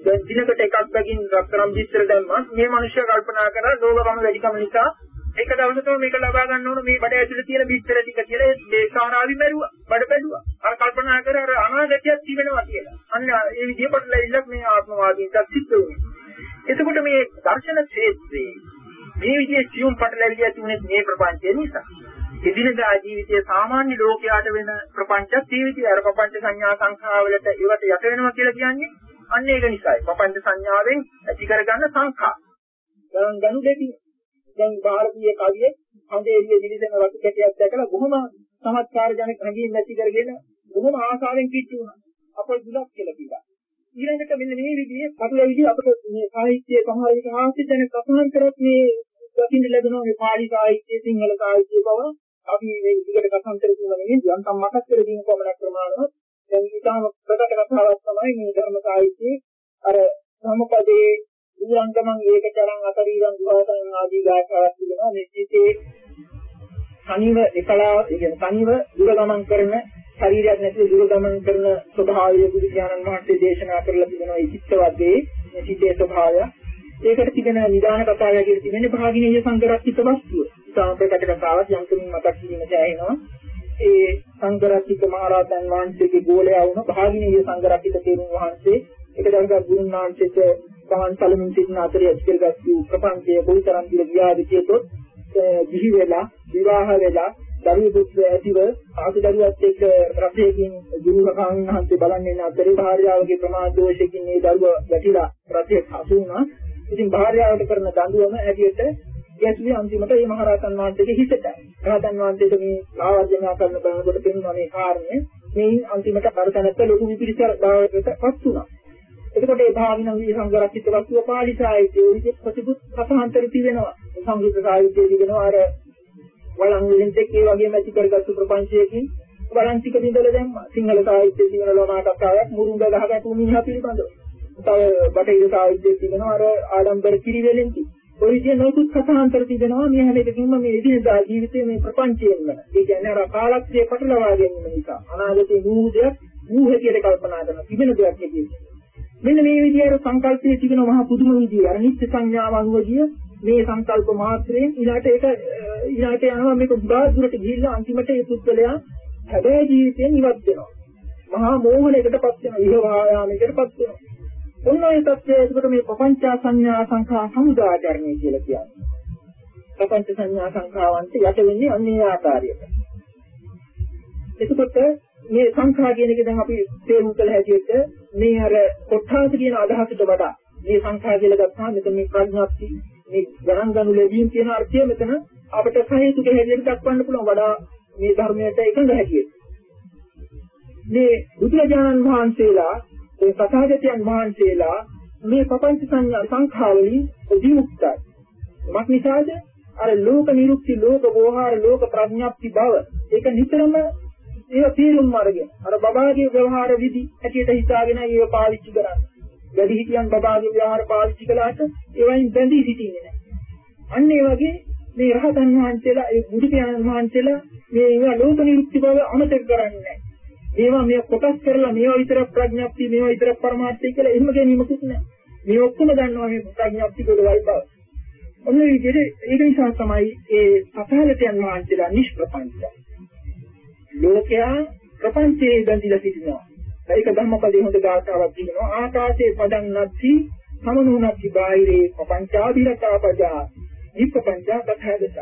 දැන් දිනකට එකක් බැගින් රත්තරන් පිටර දැම්මා මේ මිනිස්සු කල්පනා කරා ලෝකකම වැඩිකම නිසා එක දවසකම මේක ලබා ගන්න ඕන මේ බඩ ඇතුලේ තියෙන බිස්තර ටික කියලා මේ සාරාවි මැරුවා බඩ බැලුවා. අර කල්පනා කර අර අනාගතයක් තිබෙනවා කියලා. අන්න ඒ විදිහට ලැබිලක් මේ ආත්මවාදීන්ට සිද්ධ වුණා. එතකොට මේ දර්ශන ක්ෂේත්‍රයේ මේ විදිහේ සියුම් පටලැවිලි ඇති වුණේ මේ ප්‍රපංචය නිසා. එදිනදා ජීවිතයේ සාමාන්‍ය ලෝකයාට වෙන ප්‍රපංචත් මේ විදිහේ අර ප්‍රපංච සංඥා සංඛාවලට ඒවට යට වෙනවා කියලා කියන්නේ අන්න ඒක නිසායි. ප්‍රපංච සංඥාවෙන් ඇති කරගන්න සංඛා. ගණු දෙකකින් දැන් ಭಾರತೀಯ කවියේ හඳේ එළිය දිලිසෙන රතු කැටයක් දැකලා බොහොම සමත්කාර ජනක හැඟීම් ඇති කරගෙන බොහොම ආසාවෙන් කිච්චු වුණා. අපේ දුලක් කියලා කිව්වා. ඊළඟට මෙන්න මේ විදිහේ පටල විදිහ අපිට මේ සාහිත්‍යයේ සමහර විට ආසිත ජනක කතාන් කරත් මේ දකින්න ලැබෙනවා මේ පාලි සාහිත්‍ය සිංහල සාහිත්‍ය බව අපි මේ විදිහට කතාන්තර කියන නෙමෙයි යන්තම් මතක් කර දීම කොමනක් ප්‍රමාණවත් දැන් ඊටම ප්‍රකට කතාවක් තමයි මේ ධර්ම සාහිත්‍යයේ අර සමපදේ ඊළඟමන් ඒක තරම් අතරීරන් විවාදයන් ආදී ගාථාවක් තිබෙනවා මේ ජීවිතේ තනිව එකලා කියන තනිව දුර ගමන් කරන ශරීරයක් නැතිව දුර ගමන් කරන ස්වභාවය බුදු ඥානන් වහන්සේ දේශනා කරලා තිබෙනවා ඒ චිත්ත වර්ගයේ මේ චිත්තේ ස්වභාවය ඒකට තිබෙන නිදාන කතාව ඇතුළේ තිබෙන භාගිනීය සංගරක්කිත වස්තුව. සාම්ප්‍රකට කතාවක් යම් කෙනෙක් මතක් කිරීම දැනෙනවා. ඒ සංගරක්කිත මහරහතන් වහන්සේගේ ගෝලයා වුණ භාගිනීය සංගරක්කිත තෙරුන් වහන්සේ එක දවසක් ගුරුන් වහන්සේට තමන් සැලමින් සිටින අතරේ ඇති කරගත්තු ප්‍රපංචය කොයිතරම් දිල ගියාද කියතොත් ගිහි වෙලා විවාහ වෙලා දරුවෝ පුත්‍ර ඇතිව ආසි දරුවත් එක්ක රථයකින් ගුරුහකාන් වහන්සේ බලන්නේ නැතරේ භාර්යාවගේ ප්‍රමාද දෝෂකින් මේ දරුවා වැටිලා රථයේ හසු වුණා. ඉතින් භාර්යාවට කරන දඬුවම ඇටියට ගැස්ලි අන්තිමට මේ මහරහතන් වහන්සේගේ හිතට. රහතන් වහන්සේට මේ ආවර්ජනා කරන බලනකොට පෙනුනා මේ කාරණය. මේ අන්තිමට කරතනත් ලොකු විපිරිසර බවට පත් වුණා. එතකොට ඒ භාවින වී සංගරක්ෂිත වස්තුව පාලි සාහිත්‍යයේ විදිහට ප්‍රතිපුත් කතාන්තර තිබෙනවා. සංගීත සාහිත්‍යයේ තිබෙනවා අර වළං වලින් දෙකේ වගේම ඇති කරගත්තු ප්‍රපංචයකින් වළං ටික දින්දලා දැම්මා. සිංහල සාහිත්‍යයේ තියෙන ලෝමා කතාවක් මුරුංග ගහකට මිනිහා පිළිබඳව. තව බටහිර සාහිත්‍යයේ තිබෙනවා අර ආඩම්බර කිරිවෙලෙන්ති. ඔය විදිහේ නොයෙකුත් කතාන්තර තිබෙනවා මේ හැම එකකින්ම මේ ඉදිරියදා ජීවිතයේ මේ ප්‍රපංචයෙන්ම. ඒ කියන්නේ අර කාලක්ෂය පටලවා ගැනීම නිසා අනාගතයේ නූ දෙයක් නූ හැටියට කල්පනා කරන තිබෙන දෙයක් හැටියට. මෙන්න මේ විදිහට සංකල්පයේ තිබෙන මහා පුදුම විදිය අර නිත්‍ය සංඥාව අනුව ගිය මේ සංකල්ප මාත්‍රයෙන් ඊළාට ඒක ඊළාට යනවා මේක ගා දුරට ගිහිල්ලා අන්තිමට ඒ පුද්ගලයා හැබැයි ජීවිතයෙන් ඉවත් වෙනවා. මහා මෝහණයකටපත් වෙනවා. ඉහ වායාමයකටපත් වෙනවා. ඔන්න ඒ තත්ත්වය ඒකට මේ පపంచා සංඥා සංඛා සමුදාචරණය කියලා කියන්නේ. ප්‍රපංච සංඥා සංඛාවන්ට යට වෙන්නේ අන්නේ ආකාරයට. එතකොට මේ සංඛා කියන එක දැන් අපි තේරුම් කළ හැටියට මේ අර කොට්ඨාස කියන අදහසට වඩා මේ සංඛා කියලා ගත්තාම මෙතන මේ ප්‍රඥාප්ති මේ ගණන් ගනු ලැබීම කියන අර්ථය මෙතන අපිට සහේතුක හැටියට දක්වන්න පුළුවන් වඩා මේ ධර්මයට එකඟ හැටියට. මේ බුදුරජාණන් වහන්සේලා ඒ සතහාගතයන් වහන්සේලා මේ පపంచ සංඥා සංඛාවලින් විමුක්තයි. මක් නිසාද? අර ලෝක නිරුක්ති ලෝක වෝහාර ලෝක ප්‍රඥාප්ති බව ඒක නිතරම ඒව තීරුම් අරගෙන අර බබාගේ ව්‍යවහාර විදි හැටියට හිතාගෙන ඒව පාවිච්චි කරන්නේ. වැඩි හිටියන් බබාගේ ව්‍යවහාර පාවිච්චි කළාට ඒවයින් බැඳී සිටින්නේ නැහැ. අන්න ඒ වගේ මේ රහතන් වහන්සේලා ඒ බුදු පියාණන් වහන්සේලා මේ ඒවා ලෝක නිරුක්ති බව අමතක කරන්නේ නැහැ. ඒවා මේ කොටස් කරලා මේවා විතර ප්‍රඥාප්ති මේවා විතර පරමාර්ථය කියලා එහෙම ගැනීමකුත් නැහැ. මේ ඔක්කොම දන්නවා මේ ප්‍රඥාප්ති කොටවල් බව. ඔන්න ඒ විදිහට ඒක නිසා තමයි ඒ සතහලට යන වහන්සේලා නිෂ්ප්‍රපංච. ලෝකයා ප්‍රපංචයේ බැඳිලා සිටිනවා. ඒක ධම්මපදයේ හොඳ ගාථාවක් කියනවා. ආකාශයේ පදන් නැති සමනුණක්ති බාහිරේ ප්‍රපංචාභිරතා පජා. දීප පංචාබතයදත.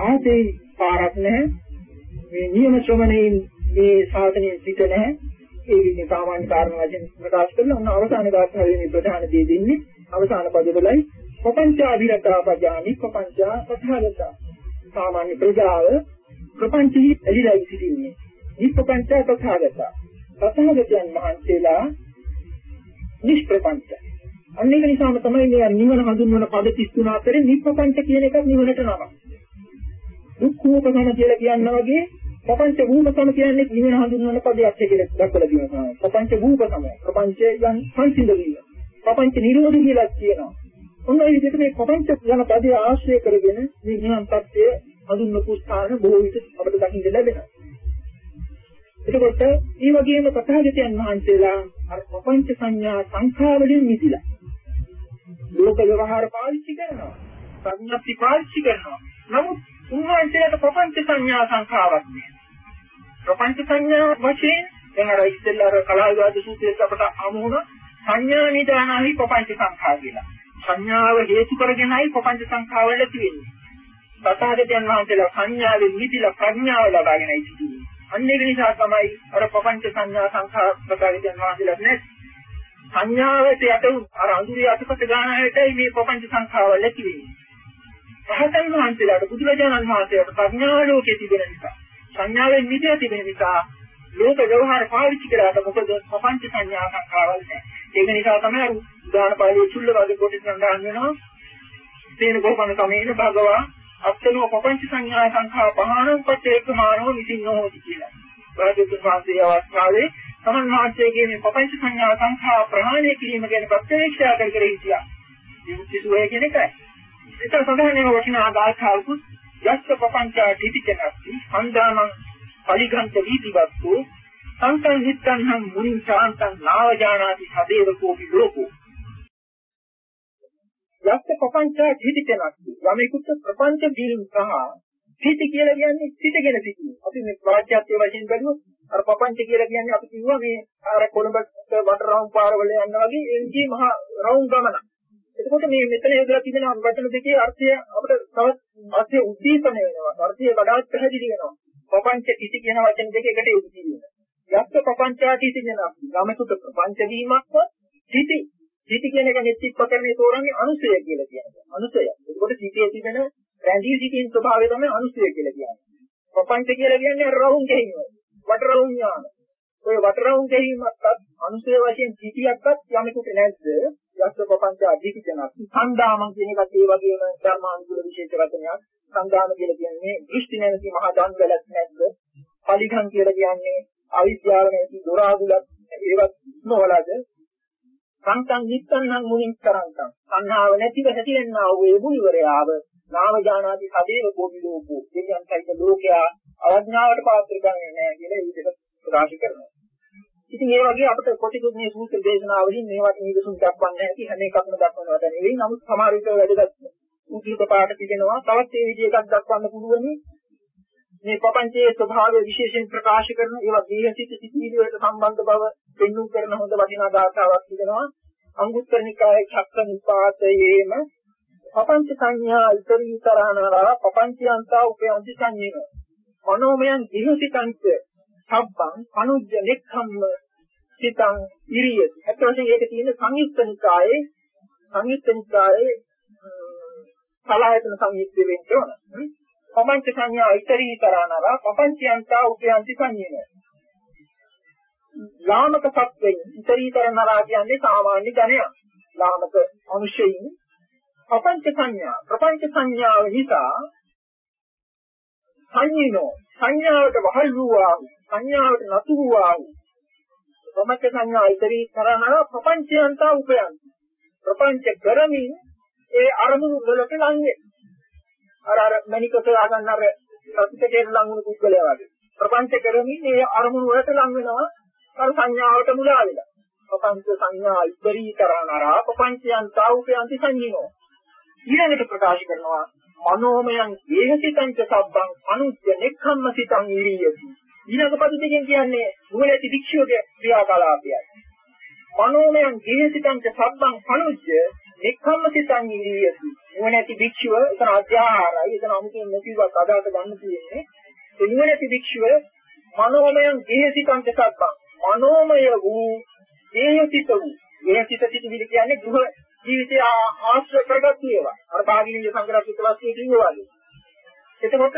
ආදී පාරක් නැහැ. මේ නියම ශ්‍රවණයෙන් මේ සාධනයේ පිට නැහැ. ඒ විදිහේ සාමාන්‍ය කාරණා වශයෙන් ප්‍රකාශ කරන ඔන්න අවසාන ගාථාවේ ප්‍රධාන දේ දෙන්නේ අවසාන පදවලයි ප්‍රපංචාභිරතා පජානි ප්‍රපංචා පතහලතා. සාමාන්‍ය ප්‍රජාව ප්‍රපංචෙහි ඇලිලා සිටින්නේ. නිප්පංච තථාගත. තථාගතයන් වහන්සේලා නිෂ්ප්‍රපංච. අන්න ඒක නිසාම තමයි මේ නිවන හඳුන්වන පද 33 අතරේ නිප්පංච කියන එකත් නිවනට නමක්. දුක්ඛෝපසම කියලා කියනවා වගේ පපංච භූපසම කියන්නේ නිවන හඳුන්වන පදයක් කියලා දක්වලා තියෙනවා. පපංච භූපසම ප්‍රපංචයන් සංසිඳ වීම. පපංච නිරෝධ කියලා කියනවා. ඔන්න ඒ විදිහට මේ පපංච යන පදේ ආශ්‍රය කරගෙන මේ නිවන් තත්ත්වය හඳුන්වපු ස්ථාන බොහෝ විට අපිට දකින්න ලැබෙනවා. එතකොට මේ වගේම තථාගතයන් වහන්සේලා අර ප්‍රපංච සංඥා සංඛාවලින් මිදිලා ලෝක ව්‍යවහාර පාවිච්චි කරනවා. සංඥාපි පාවිච්චි කරනවා. නමුත් උන්වහන්සේලාට ප්‍රපංච සංඥා සංඛාවක් නෑ. ප්‍රපංච සංඥා වශයෙන් දැන් අර ඉස්සෙල්ලා අර කලාවිවාද සූත්‍රයේ අපට අමු වුණ සංඥා නිදානයි ප්‍රපංච සංඛා කියලා. සංඥාව හේතු කරගෙනයි ප්‍රපංච සංඛාව ඇති වෙන්නේ. තථාගතයන් වහන්සේලා සංඥාවෙන් මිදිලා ප්‍රඥාව ලබාගෙන ඉතිරි. අන්න ඒක නිසා තමයි අර ප්‍රපංච සංඥා සංඛා තථාගතයන් වහන්සේලා නැත්. සංඥාවට යට අර අඳුරේ අතපත ගන්නටයි මේ ප්‍රපංච සංඛාව ලැබි වෙන්නේ. රහතන් වහන්සේලාට බුදුරජාණන් වහන්සේලාට ප්‍රඥා ලෝකයේ තිබෙන නිසා සංඥාවෙන් මිදිලා තිබෙන නිසා ලෝක ව්‍යවහාර පාවිච්චි කරාට මොකද ප්‍රපංච සංඥා සංඛාවල් නැහැ. ඒක නිසා තමයි උදාන පාළියේ චුල්ල වගේ කොටස් සඳහන් වෙනවා. තේන ගෝපන කමේන භගවා අත්තනෝ පපංච සංඥා සංඛා පහණං පච්චේක මානෝ නිසින්නෝ හොති කියලා. බාදිත වාසේ අවස්ථාවේ තමන් වාසයේගේ මේ පපංච සංඥා සංඛා ප්‍රහාණය කිරීම ගැන ප්‍රත්‍යක්ෂා කර කර හිටියා. විමුක්තිසු වේ කියන එකයි. ඒක සඳහන් වෙන වටිනා ආගාථාවකු යස්ස පපංචා ධිතිකනස්ති හන්දානං පලිගන්ත වීතිවත්තු සංකල්හිත්තං හං මුනිං ශාන්තං නාවජානාති සදේව කෝපි ලෝකෝ යක්ක ප්‍රපංච ධිතිකනක් යමෙකුට ප්‍රපංච දීම සහ ධිති කියලා කියන්නේ සිටගෙන සිටීම. අපි මේ වාක්‍යත්වයේ වශයෙන් බැලුවොත් අර ප්‍රපංච කියලා කියන්නේ අපි කිව්වා මේ අර කොළඹට වටරවුම් පාරවල යනවා වගේ එන්ජී මහා රවුම් ගමන. එතකොට මේ මෙතන යොදලා තිබෙන වචන දෙකේ අර්ථය අපිට තවත් අර්ථය උද්දීපන වෙනවා. අර්ථය වඩාත් පැහැදිලි වෙනවා. ප්‍රපංච ධිති කියන වචන දෙක එකට යොදු වෙනවා. යක්ක ප්‍රපංචාටි කියන යමෙකුට ප්‍රපංච වීමක්ව ධිති සීති කියන එක නෙත්තිප්පකරණේ තෝරන්නේ අනුසය කියලා කියනවා. අනුසය. ඒකකොට සීතියේ තිබෙන රැඳී සිටින ස්වභාවය තමයි අනුසය කියලා කියන්නේ. ප්‍රපංච කියලා කියන්නේ රවුම් ගෙහිම. වටරවුම් ඥාන. ඔය වටරවුම් ගෙහිමක්වත් අනුසය වශයෙන් සීතියක්වත් යමෙකුට නැද්ද? යස්ස ප්‍රපංච අධිකිතනක්. සංදාමන් කියන එකත් ඒ වගේම ධර්මානුකූල විශේෂ වචනයක්. සංදාම කියලා කියන්නේ දෘෂ්ටි නැති මහා දන්වලක් නැද්ද? පලිඝම් කියලා කියන්නේ අවිද්‍යාව නැති දොර ආගුලක් ඒවත් නොවලද සංසං නිත්තන්නම් මුනින් කරන්තම් සංහාව නැතිව හැටියෙන්නා වූ ඒ මුනිවරයාව නාම ජානාති සදේව කෝපි ලෝකෝ දෙවියන් සහිත ලෝකයා අවඥාවට පාත්‍ර කරන්නේ නැහැ කියලා ඒ විදිහට ප්‍රකාශ කරනවා. ඉතින් ඒ වගේ අපිට කොටිකුත් මේ සූත්‍ර දේශනාවලින් මේවට නිදසුන් දක්වන්නේ නැති හැම එකක්ම දක්වනවට නෙවෙයි. නමුත් සමහර විට වැඩගත් උද්දීප පාඩ තිබෙනවා. තවත් ඒ විදිහකට දක්වන්න පුළුවනි. මේ ප්‍රපංචයේ ස්වභාවය විශේෂයෙන් ප්‍රකාශ කරන ඒවා දේහසිත සිතිවිලි වලට සම්බන්ධ බව පෙන්වු කරන හොඳ වටිනා ධාතාවක් තිබෙනවා. අංගුත්තර නිකායේ චක්ක නිපාතයේම පපංච සංඥා ඉතරී තරහනරා පපංචයන්තා උපයන්ති සංඥේන මනෝමයන් දිහසිතංච සබ්බං අනුජ්ජ නෙක්ඛම්ම සිතං ඉරිය අත වශයෙන් ඒක තියෙන සංයුක්ත නිකායේ සංයුක්ත නිකායේ hm, සලායතන සංයුක්තයෙන් කියන පపంච සංඥා ඉතරී කරනවා පపంචයන්තා උපයන්ති සංයම ලාමක සත්වෙන් ඉතරී කරනවා කියන්නේ සාමාන්‍ය ධනයක් ලාමක මිනිසෙයින් පపంచ සංඥා. ප්‍රపంచ සංඥාව නිසා සංයිනෝ සංඥාවට වහල් වූවා සංඥාවට නතු වූවා ප්‍රමච්ච සංඥා ඉතරී කරනවා ප්‍රපංචයන්තා උපයන්ති. ප්‍රපංච කරමින් ඒ අරමුණු වලට ලං වෙනවා අර අර මණික සොයාගන්න අර ප්‍රතිකේට ලං වුණු පුද්ගලයා වගේ. ප්‍රපංච කරමින් ඒ අරමුණු වලට ලං වෙනවා. අර සංඥාවට මුලා වෙලා. ප්‍රපංච සංඥා ඉදිරි කරන අර ප්‍රපංචයන්තා උපයන්ති සංඤිනෝ ඊළඟට ප්‍රකාශ කරනවා මනෝමයන් ඒහසිතංච සබ්බං අනුත්‍ය නෙක්ඛම්ම සිතං ඉරියති. ඊළඟ පද දෙකෙන් කියන්නේ නුවණැති භික්ෂුවගේ ක්‍රියාකලාපයයි. මනෝමයන් ඒහසිතංච සබ්බං අනුත්‍ය නෙක්ඛම්ම සිතං ඉරියති නුවණැති භික්ෂුව එතන අධ්‍යාහාරයි. එතන අමුතුවෙන් නැතිවක් අදාට ගන්න තියෙන්නේ. ඒ නුවණැති භික්ෂුව මනෝමයන් ඒහසිතංච සබ්බං මනෝමය වූ ඒහසිත වූ. ඒහසිත සිටිවිලි කියන්නේ ගෘහ ජීවිතය ආශ්‍රය කරගත්තු ඒවා. අර භාගිනීය සංග්‍රහිත වාස්තුවේ කිව්වා වගේ. එතකොට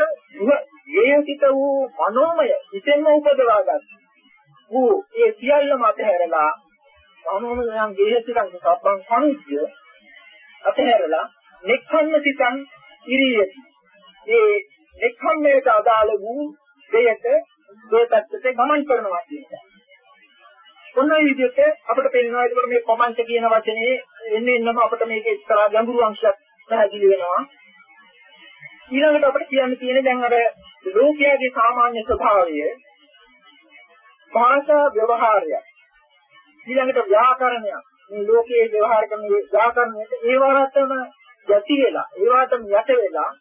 හේතිත වූ මනෝමය හිතෙන්ම උපදවාගත් වූ ඒ සියල්ලම අතහැරලා මනෝමයන් හේතිකන් සබ්බං සමුද්‍ය අතහැරලා නික්ඛම්ම සිතං ඉරියති. ඒ නික්ඛම්මයට අදාළ වූ දෙයට දෙපැත්තට ගමන් කරනවා කියන්නේ. ඔන්න ඒ විදිහට අපිට පේනවා ඒකට මේ කොමන්ට කියන වචනේ එන්නේ එන්නම අපිට මේක එක්තරා ගැඹුරු අංශයක් පැහැදිලි වෙනවා. ඊළඟට අපිට කියන්න තියෙන්නේ දැන් අර ලෝකයාගේ සාමාන්‍ය ස්වභාවය භාෂා ව්‍යවහාරය. ඊළඟට ව්‍යාකරණය. මේ ලෝකයේ ව්‍යවහාර කරන ව්‍යාකරණයට ඒවාටම යටි වෙලා, ඒවාටම යට වෙලා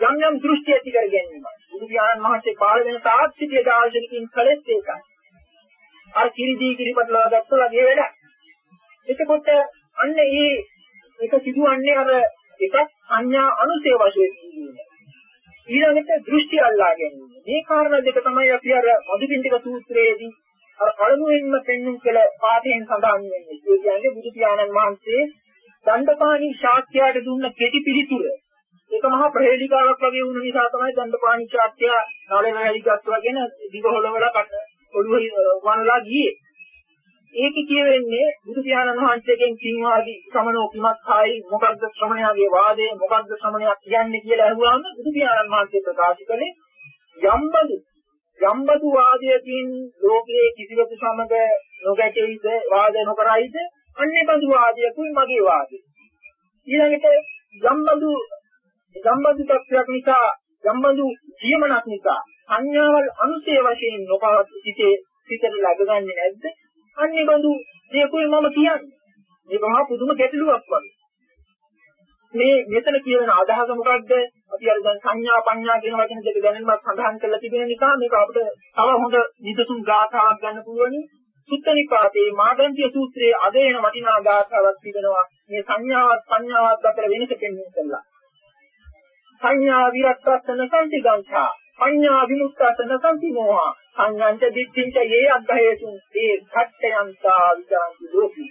යම් යම් දෘෂ්ටි ඇති කර ගැනීම. බුදු පියාණන් වහන්සේ පාළ වෙන තාක් සිටිය දාර්ශනිකින් කළෙත් ඒකයි. අර කිරිදී කිරිපටලව ගත්තා වගේ වැඩක්. එතකොට අන්න ඒ එක සිදුවන්නේ අර එකක් සංඥා අනුසය වශයෙන් කියන්නේ. ඊළඟට දෘෂ්ටි අල්ලා ගැනීම. මේ කාරණා දෙක තමයි අපි අර මදුපිණ්ඩික සූත්‍රයේදී අර පළමුවෙන්ම පෙන්වුම් කළ පාඨයෙන් සඳහන් වෙන්නේ. ඒ කියන්නේ බුදු පියාණන් වහන්සේ දණ්ඩපාණි ශාක්‍යයට දුන්න කෙටි පිළිතුර. ඒක මහා ප්‍රහේලිකාවක් වගේ වුණ නිසා තමයි දණ්ඩපාණි ශාක්‍ය නාලේ වැලිගත් වගේන දිගහොලවල කට ඔළුව වනලා ගියේ. ඒක කියවෙන්නේ බුදු පියාණන් වහන්සේගෙන් කින්වාදී ශ්‍රමණෝ කිමත්හායි මොකද්ද ශ්‍රමණයාගේ වාදය මොකද්ද ශ්‍රමණයා කියන්නේ කියලා අහුවාම බුදු පියාණන් වහන්සේ ප්‍රකාශ කළේ යම්බදු යම්බදු වාදයකින් ලෝකයේ කිසිවෙකු සමග නොගැටෙයිද වාද නොකරයිද අන්නේ බඳු වාදයකුයි මගේ වාදය ඊළඟට යම්බදු යම්බදු තත්ත්වයක් නිසා යම්බදු ජීවණක් නිසා සංඥාවල් අනුසය වශයෙන් නොපවත් සිටේ සිතට ලැබගන්නේ නැද්ද? අන්නේ බඳු දෙයකුයි මම කියන්නේ. මේක මහා පුදුම ගැටලුවක් වගේ. මේ මෙතන කියන අදහස මොකද්ද? අපි අර දැන් සංඥා පඤ්ඤා කියන වචන දෙක දැනෙන්නත් සඳහන් කරලා තිබෙන නිසා මේක අපිට තව හොඳ නිදසුන් ගාථාවක් ගන්න පුළුවනි. සුත්තනිපාතේ මාගන්තිය සූත්‍රයේ අදේන වටිනා ගාථාවක් තිබෙනවා. මේ සංඥාවත් පඤ්ඤාවත් අතර වෙනස පෙන්වන්න කළා. සංඥා විරත්තස්සන සංතිගංඛා පඤ්ඤා විමුක්තසන සම්පිනෝහා සංඥාන්ත දිට්ඨින්ච යේ අග්ගහේතුන් ඒ ඝට්ටයන්තා විදාන්ති ලෝකී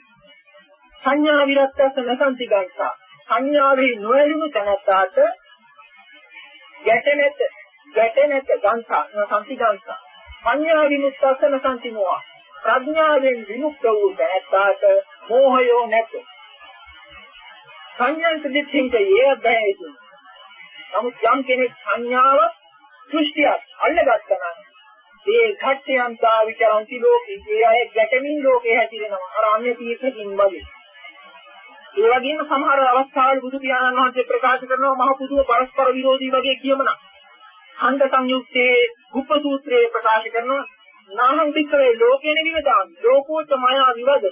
සංඥා විරත්තසන සම්තිගංසා සංඥාවේ නොඇලුණු තැනට ගැටෙනෙත ගැටෙනෙත ගංසා සම්තිගංසා පඤ්ඤා විමුක්තසන සම්තිනෝහා ප්‍රඥාවෙන් විමුක්ත වූ තැනට මෝහයෝ නැත. සංඥාන්ත දිට්ඨින්ච යේ අග්ගහේතුන් නමුත් යම් කෙනෙක් සංඥාවක් දෘෂ්ටියක් අල්ලගත්තා නම් ඒ ඝට්ටයන්තා විචරන්ති ලෝකේ ඒ අය ගැටමින් ලෝකේ හැසිරෙනවා. අර අන්‍ය තීර්ථකින් වගේ. ඒ වගේම සමහර අවස්ථාවල බුදු පියාණන් වහන්සේ ප්‍රකාශ කරනවා මහ පුදුම පරස්පර විරෝධී වගේ කියමන. ඛණ්ඩ සංයුක්තේ ගුප්ප සූත්‍රයේ ප්‍රකාශ කරනවා. නාහං පිටකේ ලෝකේන විවදාන් ලෝකෝච මායා විවද.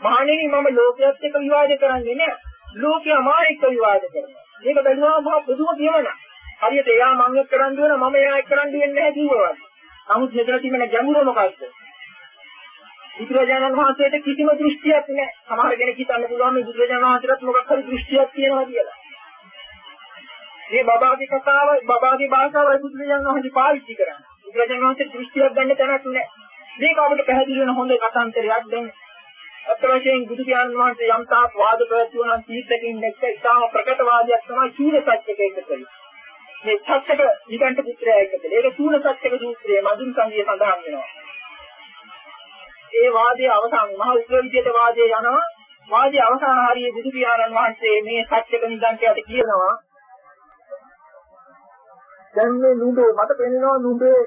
මහණෙනි මම ලෝකයේත් එක්ක විවාද කරන්නේ නෑ. ලෝකයා මා එක්ක විවාද කරනවා. මේක බැලුවම මහ පුදුම කියමනක් හරියට එයා මම එක්ක කරන්න ඕන මම එයා එක්ක කරන්න වෙන්නේ නැහැ කිව්වා වගේ. නමුත් මෙතන තිබෙන ගැඹුර මොකක්ද? බුදුරජාණන් වහන්සේට කිසිම දෘෂ්ටියක් නැහැ. සමහර කෙනෙක් හිතන්න පුළුවන් මේ බුදුරජාණන් වහන්සේට මොකක් හරි දෘෂ්ටියක් තියෙනවා කියලා. මේ බබාගේ කතාව බබාගේ භාෂාවයි බුදුරජාණන් වහන්සේ පාවිච්චි කරන්නේ. බුදුරජාණන් වහන්සේ දෘෂ්ටියක් ගන්න තැනක් නැහැ. මේක අපිට පැහැදිලි වෙන හොඳ කතාන්තරයක් දැන් අත් වශයෙන් බුදු පියාණන් වහන්සේ යම් තාක් වාද ප්‍රවැත්වුවා නම් තීර්ථකින් දැක්ක ඉතාම ප්‍රකට වාදයක් තමයි සූර සත්‍යක එකතේ. මේ සත්‍යක නිගණ්ඨ පුත්‍රයා එකතේ. ඒක සූර සත්‍යක සූත්‍රයේ මදුන් සංගිය සඳහන් වෙනවා. ඒ වාදයේ අවසාන මහ උග්‍ර විදියට වාදයේ යනවා. වාදයේ අවසාන හරියේ බුදු පියාණන් වහන්සේ මේ සත්‍යක නිගණ්ඨයට කියනවා දැන් මේ නුඹේ මට පෙනෙනවා නුඹේ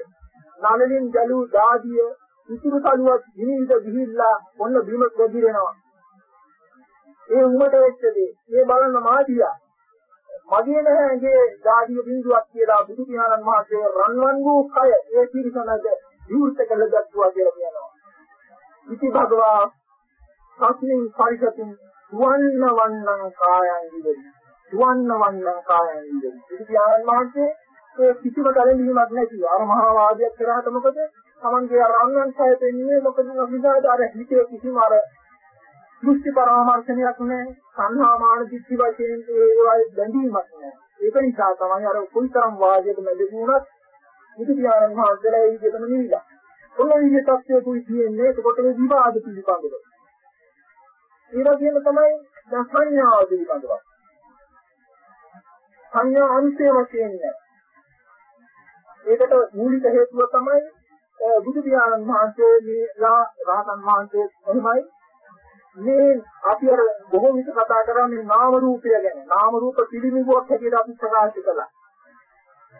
නලලින් ජලු දාදිය ඉතුරු කලුවක් ගිනින්ද ගිහිල්ලා ඔන්න බිම වැදිරෙනවා. ඒ උඹට වෙච්චදී මේ බලන්න මාදියා. මගේ නැහැ ඇගේ දාදිය බිඳුවක් කියලා බුදු පියාණන් වහන්සේ රන්වන් වූ කය ඒ පිරිසනද විවෘත කළ දක්වා කියලා කියනවා. ඉති භගවා සස්මින් පරිසතින් සුවන්න වන්නං කායං විදෙයි සුවන්න වන්නං කායං විදෙයි බුදු පියාණන් වහන්සේ ඒ කිසිම කලින්ීමක් නැති අර මහා වාදයක් කරාට මොකද? තමන්ගේ අර අන්වංශය පෙන්නේ මොකද? විදාද අර හිතේ කිසිම අර දෘෂ්ටි පරාමර්ශනයක් නැහැ. සංහා මාන දිට්ඨි වශයෙන් ඒවායි බැඳීමක් නැහැ. ඒක නිසා තමයි අර කුයිතරම් වාදයක මැදගුණත් බුදු පියාණන් වහන්සේලා ඒ විදිහටම නිවිලා. ඔන්න විදිහේ තත්ත්වයකුයි කියන්නේ එතකොට මේ විවාද පිළිබඳව. ඒ වගේම තමයි දසඤ්ඤාව පිළිබඳව. සංඥා අංශය වශයෙන් නැහැ ඒකට මූලික හේතුව තමයි බුදු පියාණන් වහන්සේ මේලා රහතන් වහන්සේ එහෙමයි. මේ අපි අර බොහෝ විට කතා කරන්නේ නාම රූපය ගැන. නාම රූප පිළිමිබුවක් හැටියට අපි ප්‍රකාශ කළා.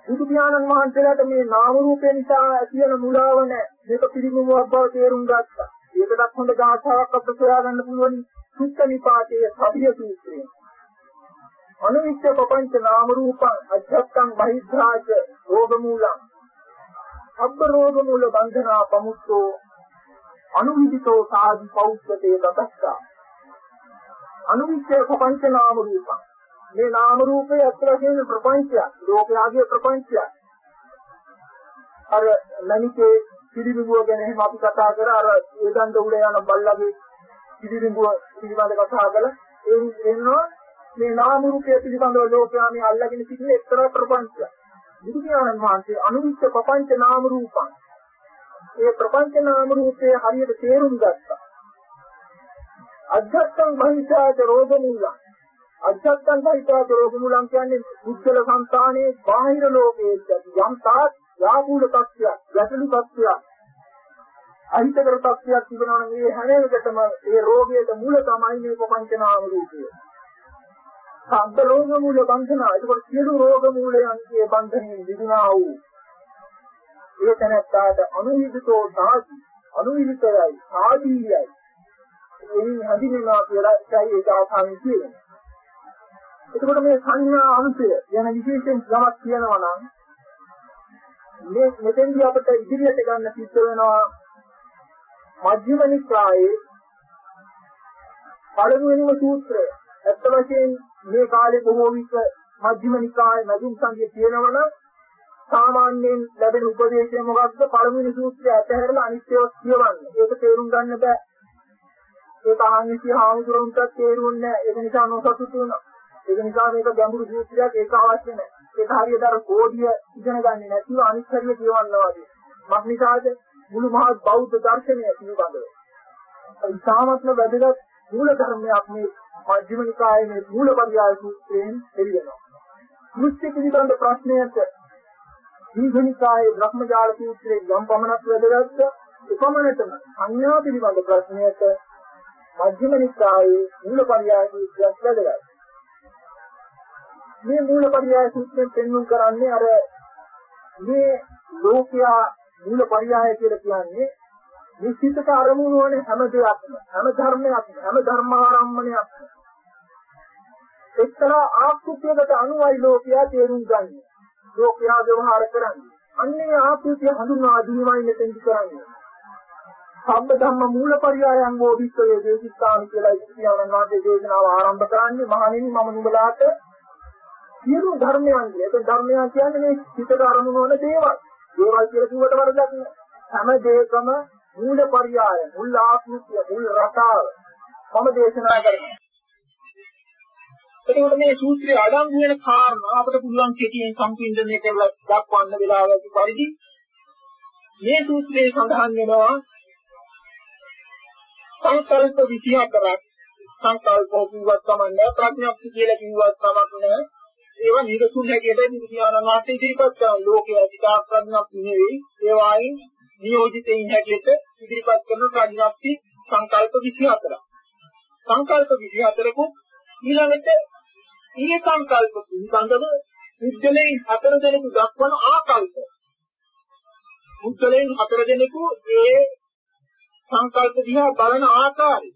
බුදු පියාණන් වහන්සේලාට මේ නාම රූපය නිසා තියෙන මුලාව නැ මේක පිළිගුණාවක් බව තේරුම් ගත්තා. ඒකටත් හොඳ ගාථාවක් අපිට හොයාගන්න පුළුවන් සුත්ත නිපාතයේ සබ්බිය සූත්‍රය. අනුවිච්ඡ ප්‍රපංච නාම රූපං අධ්‍යත්තං බහිද්ධාච රෝග මූලං සබ්බ රෝග මූල බන්ධනා පමුක්තෝ අනුවිදිතෝ සාදි පෞද්ගතේ දතස්සා අනුවිච්ඡේ පංච නාම රූපං මේ නාම රූපේ අත් වශයෙන් ප්‍රපංචය ලෝකයාගේ ප්‍රපංචය අර මනිකේ පිළිබිඹුව ගැන එහෙම අපි කතා කර අර ඒදන්ත උඩ යන බල්ලගේ පිළිබිඹුව පිළිබඳ කතා කළා ඒ වෙනවා මේ නාම රූපය පිළිබඳව ලෝකයා මේ අල්ලගෙන සිටින එක්තරා ප්‍රපංචයක්. බුදු පියාණන් වහන්සේ අනුවිච්ච ප්‍රපංච නාම රූපං. ඒ ප්‍රපංච නාම රූපය හරියට තේරුම් ගත්තා. අධ්‍යත්තං බහිසාච රෝග මූලං. අධ්‍යත්තං බහිසාච රෝග මූලං කියන්නේ බුද්ධල సంతානයේ බාහිර ලෝකයේ යම් තාක් යාපූල තත්ත්වයක්, ගැටලු තත්ත්වයක්, අහිතකර තත්ත්වයක් තිබෙනවා නම් මේ හැම එකටම ඒ රෝගයට මූල තමයි මේ ප්‍රපංච නාම රූපය. සබ්බ රෝග මූල බන්ධනා. ඒකෝට සියලු රෝග මූලයන්ගේ බන්ධනයෙන් විදුනා වූ ඒ තැනට අනුවිදිතෝ සාති අනුවිදිතයයි සාදීයයි එයින් හඳිනවා කියලා ඒකයි ඒක ආසාවෙන් කියන්නේ. එතකොට මේ සංඥා අංශය යන විශේෂයෙන් ගමක් කියනවා නම් මේ මෙතෙන්දී අපිට ඉදිරියට ගන්න සිද්ධ වෙනවා මජ්ක්‍ධිම නිකායේ පළමුවෙනිම සූත්‍රය. ඇත්ත වශයෙන් මේ කාලේ බොහෝ විට මජ්ක්‍ධිම නිකායේ මදුන් සංගය කියනවනම් සාමාන්‍යයෙන් ලැබෙන උපදේශය මොකක්ද පළමුවෙනි සූත්‍රය අතහැරලා අනිත්‍යව කියවන්නේ. ඒක තේරුම් ගන්න බෑ. ඒක ආන්විති හාමුදුරුවන්ට තේරුන්නේ නැහැ. ඒක නිසා නොසතුටු වෙනවා. ඒක නිසා මේක ගැඹුරු සූත්‍රයක් ඒක අවශ්‍ය නැහැ. ඒක හරියට අර කෝඩිය ඉගෙන ගන්නේ නැතිව අනිත් හරිය කියවන්නවා වගේ. මක් නිසාද මුළු මහත් බෞද්ධ දර්ශනය පිළිබඳව. ඉතාමත්ම වැදගත් මූල ධර්මයක් මේ මජ්ක්‍ධිම නිකායේ මේ මූලපරියාය සූත්‍රයෙන් එළිවෙනවා. දෘෂ්ටි පිළිබඳ ප්‍රශ්නයට දීඝනිකායේ බ්‍රහ්මජාල සූත්‍රයේ යම් පමණක් වැදගත් එකමනටම සංඥා පිළිබඳ ප්‍රශ්නයට මජ්ක්‍ධිම නිකායේ මූලපරියාය සූත්‍රයක් වැදගත්. මේ මූලපරියාය සූත්‍රයෙන් පෙන්වුම් කරන්නේ අර මේ ලෝකයා මූලපරියාය කියලා කියන්නේ නිශ්චිත අරමුණු වන හැම දෙයක්ම හැම ධර්මයක්ම හැම ධර්මාරම්මණයක්ම එක්තරා ආකෘතියකට අනුවයි ලෝකයා තේරුම් ගන්න. ලෝකයා ව්‍යවහාර කරන්නේ. අන්නේ ආකෘතිය හඳුන්වා දීමයි මෙතෙන්දි කරන්නේ. සම්බ ධම්ම මූලපරියායන් හෝ විස්තරයේ දේශිකාන් කියලා ඉතිහාසයන් වාගේ දේශනාව ආරම්භ කරන්නේ මහණෙනි මම නුඹලාට සියලු ධර්මයන් ඒක ධර්මයන් කියන්නේ මේ හිතට අරමුණු වන දේවල්. දේවල් කියලා කිව්වට වරදක් නෑ. හැම දෙයකම මූල පරියාය මුල් ආකෘතිය මුල් රටාව මම දේශනා කරනවා. එතකොට මේ සූත්‍රයේ අඩංගු වෙන කාරණා අපිට පුළුවන් කෙටියෙන් සම්පින්දනය කරලා දක්වන්න වෙලාව ඇති පරිදි මේ සූත්‍රයේ සඳහන් වෙනවා සංකල්ප 24ක් සංකල්ප කිව්වත් කමන්නේ ප්‍රඥප්ති කියලා කිව්වත් කමක් නැහැ ඒවා නිරතුරු හැටියට නිවිඥාන වාස්තු ඉදිරිපත් කරන ලෝකයේ අධිකාර ප්‍රඥප්ති නෙවෙයි. ඒවායින් නියෝජිතයින් හැටියට ඉදිරිපත් කරන ප්‍රඥප්ති සංකල්ප 24ක් සංකල්ප 24ක ඊළඟට ඊයේ සංකල්ප පිළිබඳව බුද්ධලෙන් හතර දෙනෙකු දක්වන ආකල්ප. බුද්ධලෙන් හතර දෙනෙකු ඒ සංකල්ප දිහා බලන ආකාරය.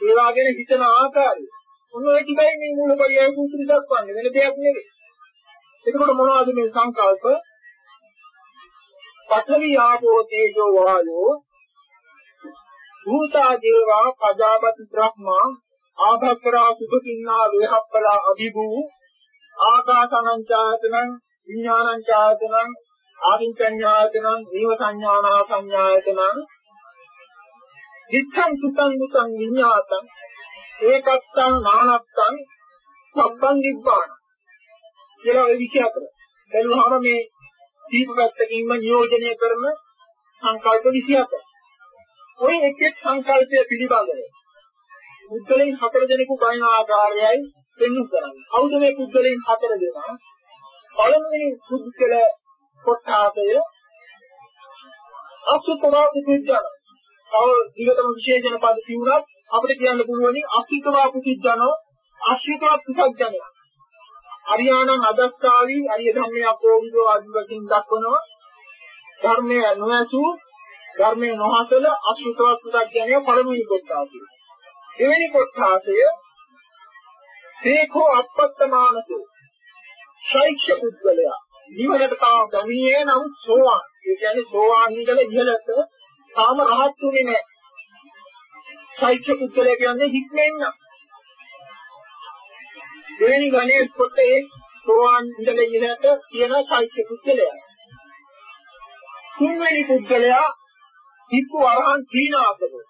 ඒවා ගැන හිතන ආකාරය. මොන ඔය ටිකයි මේ මූලපරියාය සූත්‍රය දක්වන්නේ? වෙන දෙයක් නෙවෙයි. එතකොට මොනවද මේ සංකල්ප? පඨවි ආපෝ තේජෝ වායෝ භූතා දේවා පජාපති බ්‍රහ්මා ආභක්කරා සුභකින්නා වේහප්පලා අභිභූ ආකාසනං විඥානං ඡායතනං ආදින්චඤ්ඤායතනං ජීව සංඥානා සංඥායතනං ඉත්තං සුතං මුතං විඤ්ඤාතං ඒකත්තං නානත්තං සම්බන් නිබ්බාන කියලා ඒ 24 බැලුවාම මේ දීපපැත්තකින්ම නියෝජනය කරන සංකල්ප 24 ඔය එක් එක් සංකල්පය පිළිබඳව පුද්ගලයන් හතර දෙනෙකු බයින ආකාරයයි පෙන්වු කරන්නේ. කවුද මේ පුද්ගලයන් හතර දෙනා? පළමුවෙනි පුද්ගල කොටාසය අසුතවා පුද්ගල. තව ඊගතම විශේෂණ පද කිව්වත් අපිට කියන්න පුළුවනි අසුතවා පුද්ගලනෝ අසුතවා පුද්ගලනෝ. අරියාණං අදස්සාවි අරිය ධම්මයක් ඕවිදෝ ආදි වශයෙන් දක්වනවා. ධර්මයේ නොඇසු ධර්මයේ නොහසල අසුතවා පුද්ගලනෝ පළමුවෙනි කොටාසය. එවැනි කොටාසය තේකෝ අපත්තමානකෝ ශෛක්ෂ පුද්ගලයා නිවනට තාම ගමියේ නම් සෝවාන් ඒ කියන්නේ සෝවාන් ඉඳලා ඉහළට තාම රහත් උනේ නැහැ ශෛක්ෂ පුද්ගලයා කියන්නේ හික්මෙන්න දෙවෙනි ගණයේ කොටේ සෝවාන් ඉඳලා ඉහළට කියන ශෛක්ෂ පුද්ගලයා තුන්වෙනි පුද්ගලයා හික්කු අරහන් සීනාසකෝ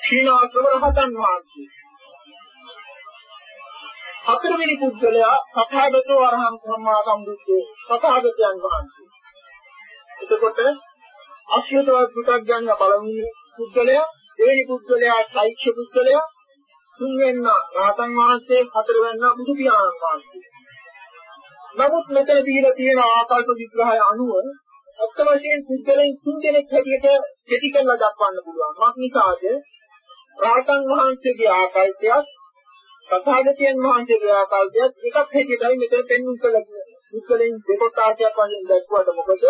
ක්ෂීණාශ්‍රම රහතන් වහන්සේ. හතරවෙනි පුද්ගලයා සතහාගතෝ අරහං සම්මා සම්බුද්ධෝ සතහාගතයන් වහන්සේ. එතකොට අශ්‍යතවත් පු탁ඥ පළමුවෙනි පුද්ගලයා, දෙවෙනි පුද්ගලයා සෛක්ෂ පුද්ගලයා, තුන්වෙන්න රහතන් වහන්සේ, හතරවෙන්න බුදු පියාණන් වහන්සේ. නමුත් මෙතන දීලා තියෙන ආකල්ප විග්‍රහය අනුව අත්ත වශයෙන් පුද්ගලයන් තුන් දෙනෙක් හැටියට කෙටි කරලා දක්වන්න පුළුවන්. මක් නිසාද? රාතන් වහන්සේගේ ආකල්පයක් තථාගතයන් වහන්සේගේ ආකල්පයක් එකක් හැටියටයි මෙතන පෙන්වන්න කළේ. මුක්කලෙන් දෙකොටාසයක් වශයෙන් දැක්වුවට මොකද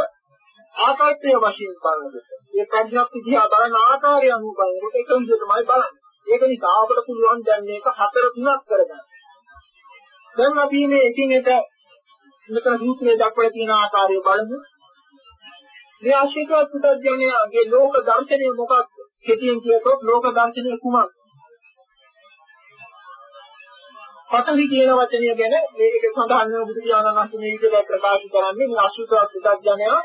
ආකල්පය වශයෙන් බලනකොට මේ ප්‍රඥාප්ති දිහා බලන ආකාරය අනුව බලනකොට එක විදිහටමයි බලන්නේ. ඒක නිසා අපට පුළුවන් දැන් මේක හතර තුනක් කරගන්න. දැන් අපි මේ එකින් එක මෙතන සූත්‍රයේ දක්වලා තියෙන ආකාරය බලමු. මේ ආශිර්වාද පුතඥයාගේ ලෝක දර්ශනය මොකක්ද? කෙටියෙන් කියතොත් ලෝක දර්ශනය කුමක්ද? පඨවි කියන වචනය ගැන මේක සඳහන් වෙන බුදු පියාණන් වහන්සේ මේ විදිහට ප්‍රකාශ කරන්නේ මේ අසුතවත් පුතඥය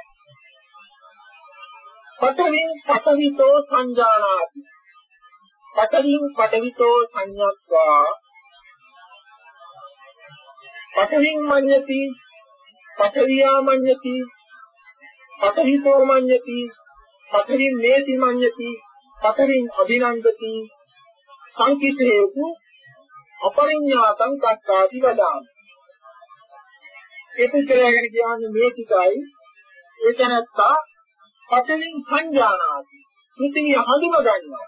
පඨවින් පඨවිතෝ සංජානාති. පඨවින් පඨවිතෝ සංඤත්වා පඨවින් මඤ්ඤති පඨවියා මඤ්ඤති පඨවිතෝ මඤ්ඤති පඨවින් මේති මඤ්ඤති පතරින් අභිනන්දති සංකිතේතු අපරිඤ්ඤාතං කක්කාති වදාමි. ඒක කියලාගෙන කියන්නේ මේ tikai ඒ තැනත්තා පතරින් සංජානාති. පෘථිවිය හඳුන ගන්නවා.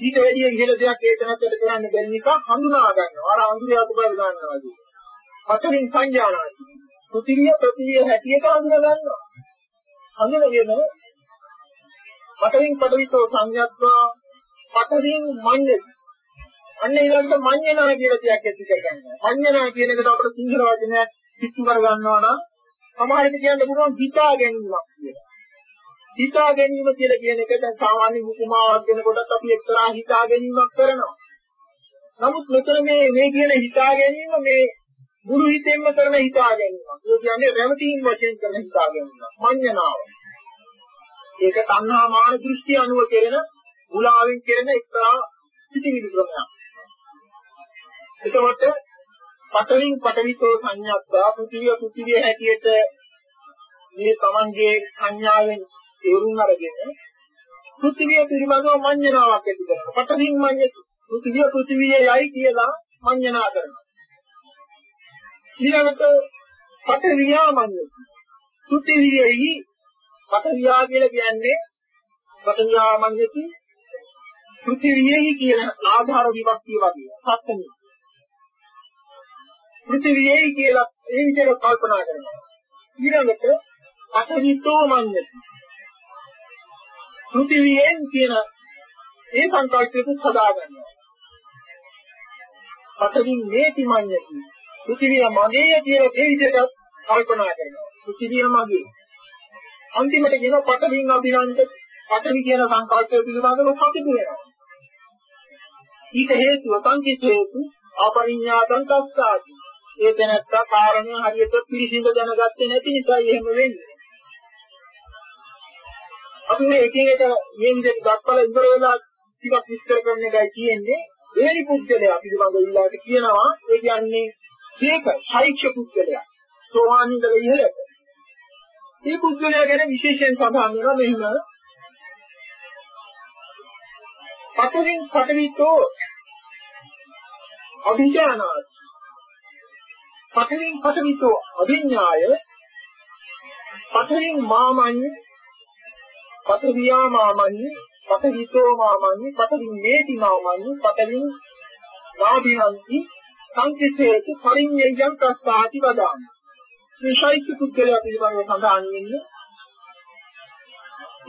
ඊට වැඩිය ඉහළ දෙයක් ඒ තැනත්තට කරන්න බැරි නිසා හඳුනා ගන්නවා. අර අඳුරයට බල ගන්නවා වගේ. පතරින් සංජානාති. පෘථිවිය පෘථිවිය හැටියට හඳුන ගන්නවා. හඳුනගෙන පතරින් පදවිතෝ සංයත්වා පතරින් මඤ්ඤති අන්න ඊළඟට මඤ්ඤනා කියලා දෙයක් ඇති කරගන්නවා මඤ්ඤනා කියන එකට අපිට සිංහල වචනයක් පිටු කර ගන්නවා නම් සමහරවිට කියන්න පුළුවන් හිතා ගැනීමක් කියලා හිතා ගැනීම කියලා කියන එක දැන් සාමාන්‍ය උපමාවක් දෙනකොටත් අපි එක්තරා හිතා ගැනීමක් කරනවා නමුත් මෙතන මේ මේ කියන හිතා ගැනීම මේ මුළු හිතෙන්ම කරන හිතා ගැනීමක්. ඒ කියන්නේ රැවටීම් වශයෙන් කරන හිතා ගැනීමක්. මඤ්ඤණාව. ඒක තණ්හා මාන දෘෂ්ටි අනුව කෙරෙන මුලාවෙන් කෙරෙන එක්තරා සිටිවිලි ක්‍රමයක්. එතකොට පතලින් පතවිතෝ සංඥාත්වා පෘථිවිය පෘථිවිය හැටියට මේ තමන්ගේ සංඥාවෙන් තේරුම් අරගෙන පෘථිවිය පිළිබඳව මඤ්ඤණාවක් ඇති කරනවා. පතලින් මඤ්ඤ පෘථිවිය පෘථිවියයි කියලා මඤ්ඤණා කරනවා. ඊළඟට පතවියා මඤ්ඤති. පෘථිවියෙහි පතවියා කියලා කියන්නේ පතවියා මඤ්ඤති පෘථිවියෙහි කියන ආධාර විභක්තිය වගේ. සත්‍යනේ. පෘථිවියයි කියලා ඒ විදිහට කල්පනා කරනවා. ඊළඟට අතවිතෝ මඤ්ඤති. පෘථිවියෙන් කියන ඒ සංකල්පයක සදා ගන්නවා. පතවින් මේති මඤ්ඤති. පෘථිවිය මගේ කියලා ඒ විදිහට කල්පනා කරනවා. පෘථිවිය මගේ. අන්තිමට කියන පතවින් අභිනන්ද පතවි කියන සංකල්පය පිළිබඳව සතුටු වෙනවා. ඊට හේතුව සංකිට හේතු අපරිඥාතං තස්සාති. ඒ දැනත්තා කාරණේ හරියට පිළිසිඳ දැනගත්තේ නැති නිසා එහෙම වෙන්නේ. අපි මේ එකින් එක මේ විදිහට දක්වලා ඉවර වෙලා ටිකක් විස්තර කරන එකයි කියන්නේ. එවැනි පුද්ගලයා පිළිබඳව ඊළාට කියනවා ඒ කියන්නේ ඒක ශෛක්ෂ පුද්ගලයා. සෝවාන් ඉඳලා ඉහළට. මේ පුද්ගලයා ගැන විශේෂයෙන් සඳහන් වෙනවා මෙහිම පතරින් පතවිතෝ අභිජානාති පතරින් පතවිතෝ අභිඥාය පතරින් මාමඤ්ඤ පතවියා මාමඤ්ඤ පතවිතෝ මාමඤ්ඤ පතරින් මේති මාමඤ්ඤ පතරින් නාභිනන්ති සංකිතේති පරිඤ්ඤයං ප්‍රස්තාති වදාමි. මේ ශෛත්‍ය පුද්ගලයා පිළිබඳව සඳහන් වෙන්නේ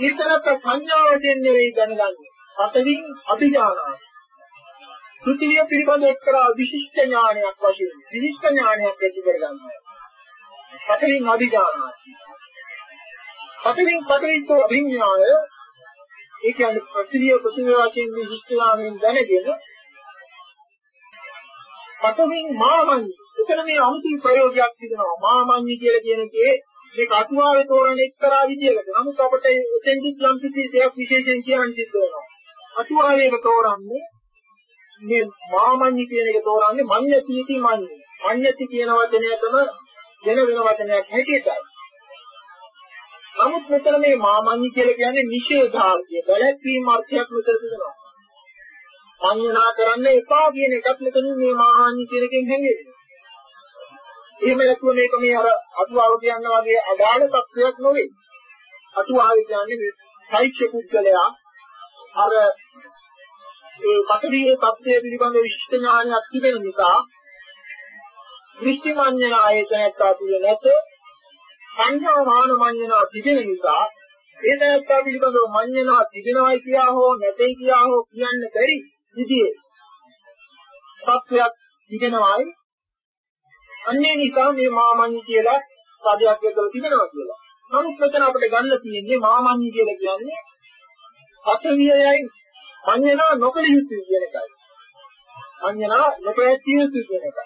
ඊතරක සංඥාවෙන් නෙවෙයි දැනගන්නේ. පතරින් අභිඥානාති පෘථිවිය පිළිබඳ එක්තරා විශිෂ්ට ඥානයක් වශයෙන් විශිෂ්ට ඥානයක් ඇති කරගන්නවා. පතරින් අධිඥානයි. පතරින් පතරින්තෝ අභිඥාය ඒ කියන්නේ පෘථිවිය පෘථිවිය වශයෙන් විශිෂ්ට ඥානයෙන් දැනගෙන පතරින් මාමඤ්ඤ එතන මේ අමුතු ප්‍රයෝගයක් තිබෙනවා මාමඤ්ඤ කියලා කියන එකේ මේ කටුවාවේ තෝරන එක්තරා විදියකට. නමුත් අපිට එතෙන්දි යම් කිසි දෙයක් විශේෂයෙන් කියන්න සිද්ධ වෙනවා. අටුවාවේක තෝරන්නේ මේ මාමඤ්ඤි කියන එක තෝරන්නේ මඤ්ඤතිති මඤ්ඤි. මඤ්ඤති කියන වචනයටම වෙන වෙන වචනයක් හැටියටයි. නමුත් මෙතන මේ මාමඤ්ඤි කියලා කියන්නේ නිෂේධාර්ථය. බැලැක්වීම අර්ථයක් මෙතන තියෙනවා. මඤ්ඤනා කරන්න එපා කියන එකත් මෙතන මේ මාමඤ්ඤි කියන එකෙන් හැංගෙන්නේ. එහෙම නැතුව මේක මේ අර අතුවාව කියන වගේ අදාළ තත්වයක් නෙවෙයි. අතුවාව කියන්නේ සාහිත්‍ය පුද්ගලයා අර ඒ පතරී තත්ත්වය පිළිබඳ විශිෂ්ට ඥානයක් තිබෙන නිසා දෘෂ්ටි මඤ්ඤණ ආයතනයක් ආතුල නැත සංඥා මාන මඤ්ඤණ තිබෙන නිසා ඒ දැනත්තා පිළිබඳව මඤ්ඤණ තිබෙනවයි කියා හෝ නැtei කියා හෝ කියන්න බැරි විදිහේ තත්ත්වයක් තිබෙනවයි අන්නේ නිසා මේ මාමඤ්ඤ කියලා පදයක් යොදලා තිබෙනවා කියලා. නමුත් මෙතන අපිට ගන්න තියෙන්නේ මාමඤ්ඤ කියලා කියන්නේ අතවියයි මඤ්ඤණා නොකළ යුතුයි කියන එකයි. මඤ්ඤණා නොපැවැත්විය යුතුයි කියන එකයි.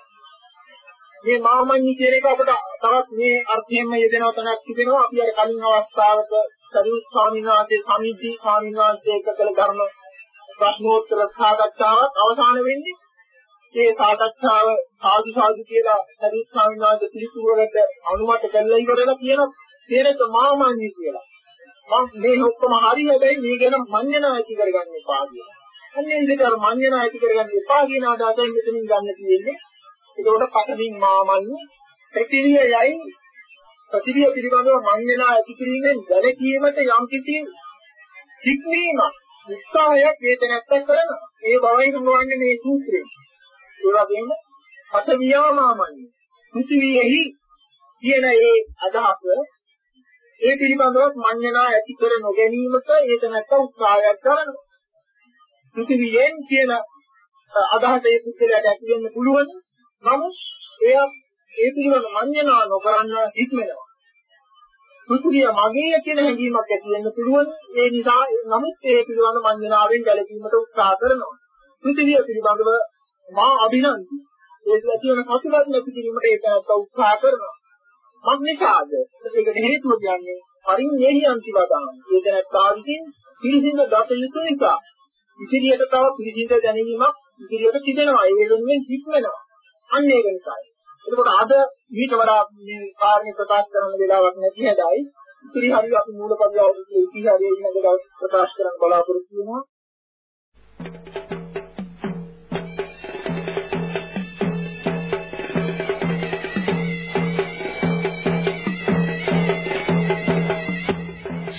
මේ මාමඤ්ඤි කියන එක අපිට තවත් මේ අර්ථයෙන්ම යෙදෙනව තැනක් තිබෙනවා. අපි අර කලින් අවස්ථාවක සරියුත් ස්වාමීන් වහන්සේ සමිද්ධි ස්වාමීන් වහන්සේ එක කළ ධර්ම ප්‍රශ්නෝත්තර සාකච්ඡාවක් අවසාන වෙන්නේ මේ සාකච්ඡාව සාදු සාදු කියලා සරියුත් ස්වාමීන් වහන්සේ පිළිතුරකට අනුමත කළා ඉවරලා කියන තේරෙත මාමඤ්ඤි කියලා. මම මේ ඔක්කොම හරි හැබැයි මේ ගැන මඤ්ඤණා ඇති කරගන්න එපා කියලා. අන්නේ විදිහට අර මඤ්ඤණා ඇති කරගන්න එපා කියන අදහසෙන් මෙතනින් ගන්න තියෙන්නේ. ඒකෝට පතමින් මාමන්නේ ප්‍රතිවියයි ප්‍රතිවිය පිළිබඳව මඤ්ඤණා ඇති කිරීමෙන් දැනකීමට යම් කිසි සික්මීමක් උත්සාහයක් වේතනක්ක කරනවා. ඒ බවයි හඳුන්වන්නේ මේ සූත්‍රය. ඒ වගේම පතවියා මාමන්නේ පෘථිවියෙහි කියන ඒ අදහස ඒ පිළිබඳව මඤ්ඤණා ඇති කර නොගැනීමට ඒක නැත්නම් උත්සාහයක් කරනවා. පෘථිවියෙන් කියන අදහස ඒ පුද්ගලයාට ඇති වෙන්න පුළුවන්. නමුත් එය ඒ පිළිබඳ මඤ්ඤණා නොකරන හික්මනවා. පෘථිවිය මගේ කියන හැඟීමක් ඇති වෙන්න පුළුවන්. ඒ නිසා නමුත් ඒ පිළිබඳ මඤ්ඤණාවෙන් ගැලවීමට උත්සාහ කරනවා. පෘථිවිය පිළිබඳව මා අභිනන්දි. ඒක ඇති වෙන කසුලක් නැති කිරීමට ඒක උත්සාහ කරනවා. මක් නිසාද? ඒකට හේතුව කියන්නේ පරිඤ්ඤේහි අන්තිවදාන. ඒක නැත්තා විසින් පිළිසිඳ දත යුතු නිසා. ඉදිරියට තව පිළිසිඳ දැනීමක් ඉදිරියට තිබෙනවා. ඒ වෙනුවෙන් හික්මනවා. අන්න ඒක නිසායි. එතකොට අද ඊට වඩා මේ කාරණේ ප්‍රකාශ කරන්න වෙලාවක් නැති හැදයි ඉතිරි හරිය අපි මූලපදය අවුරුදු ඉතිහාසයේ ඉන්න දවස් ප්‍රකාශ කරන්න බලාපොරොත්තු වෙනවා.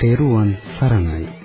තෙරුවන් සරණයි.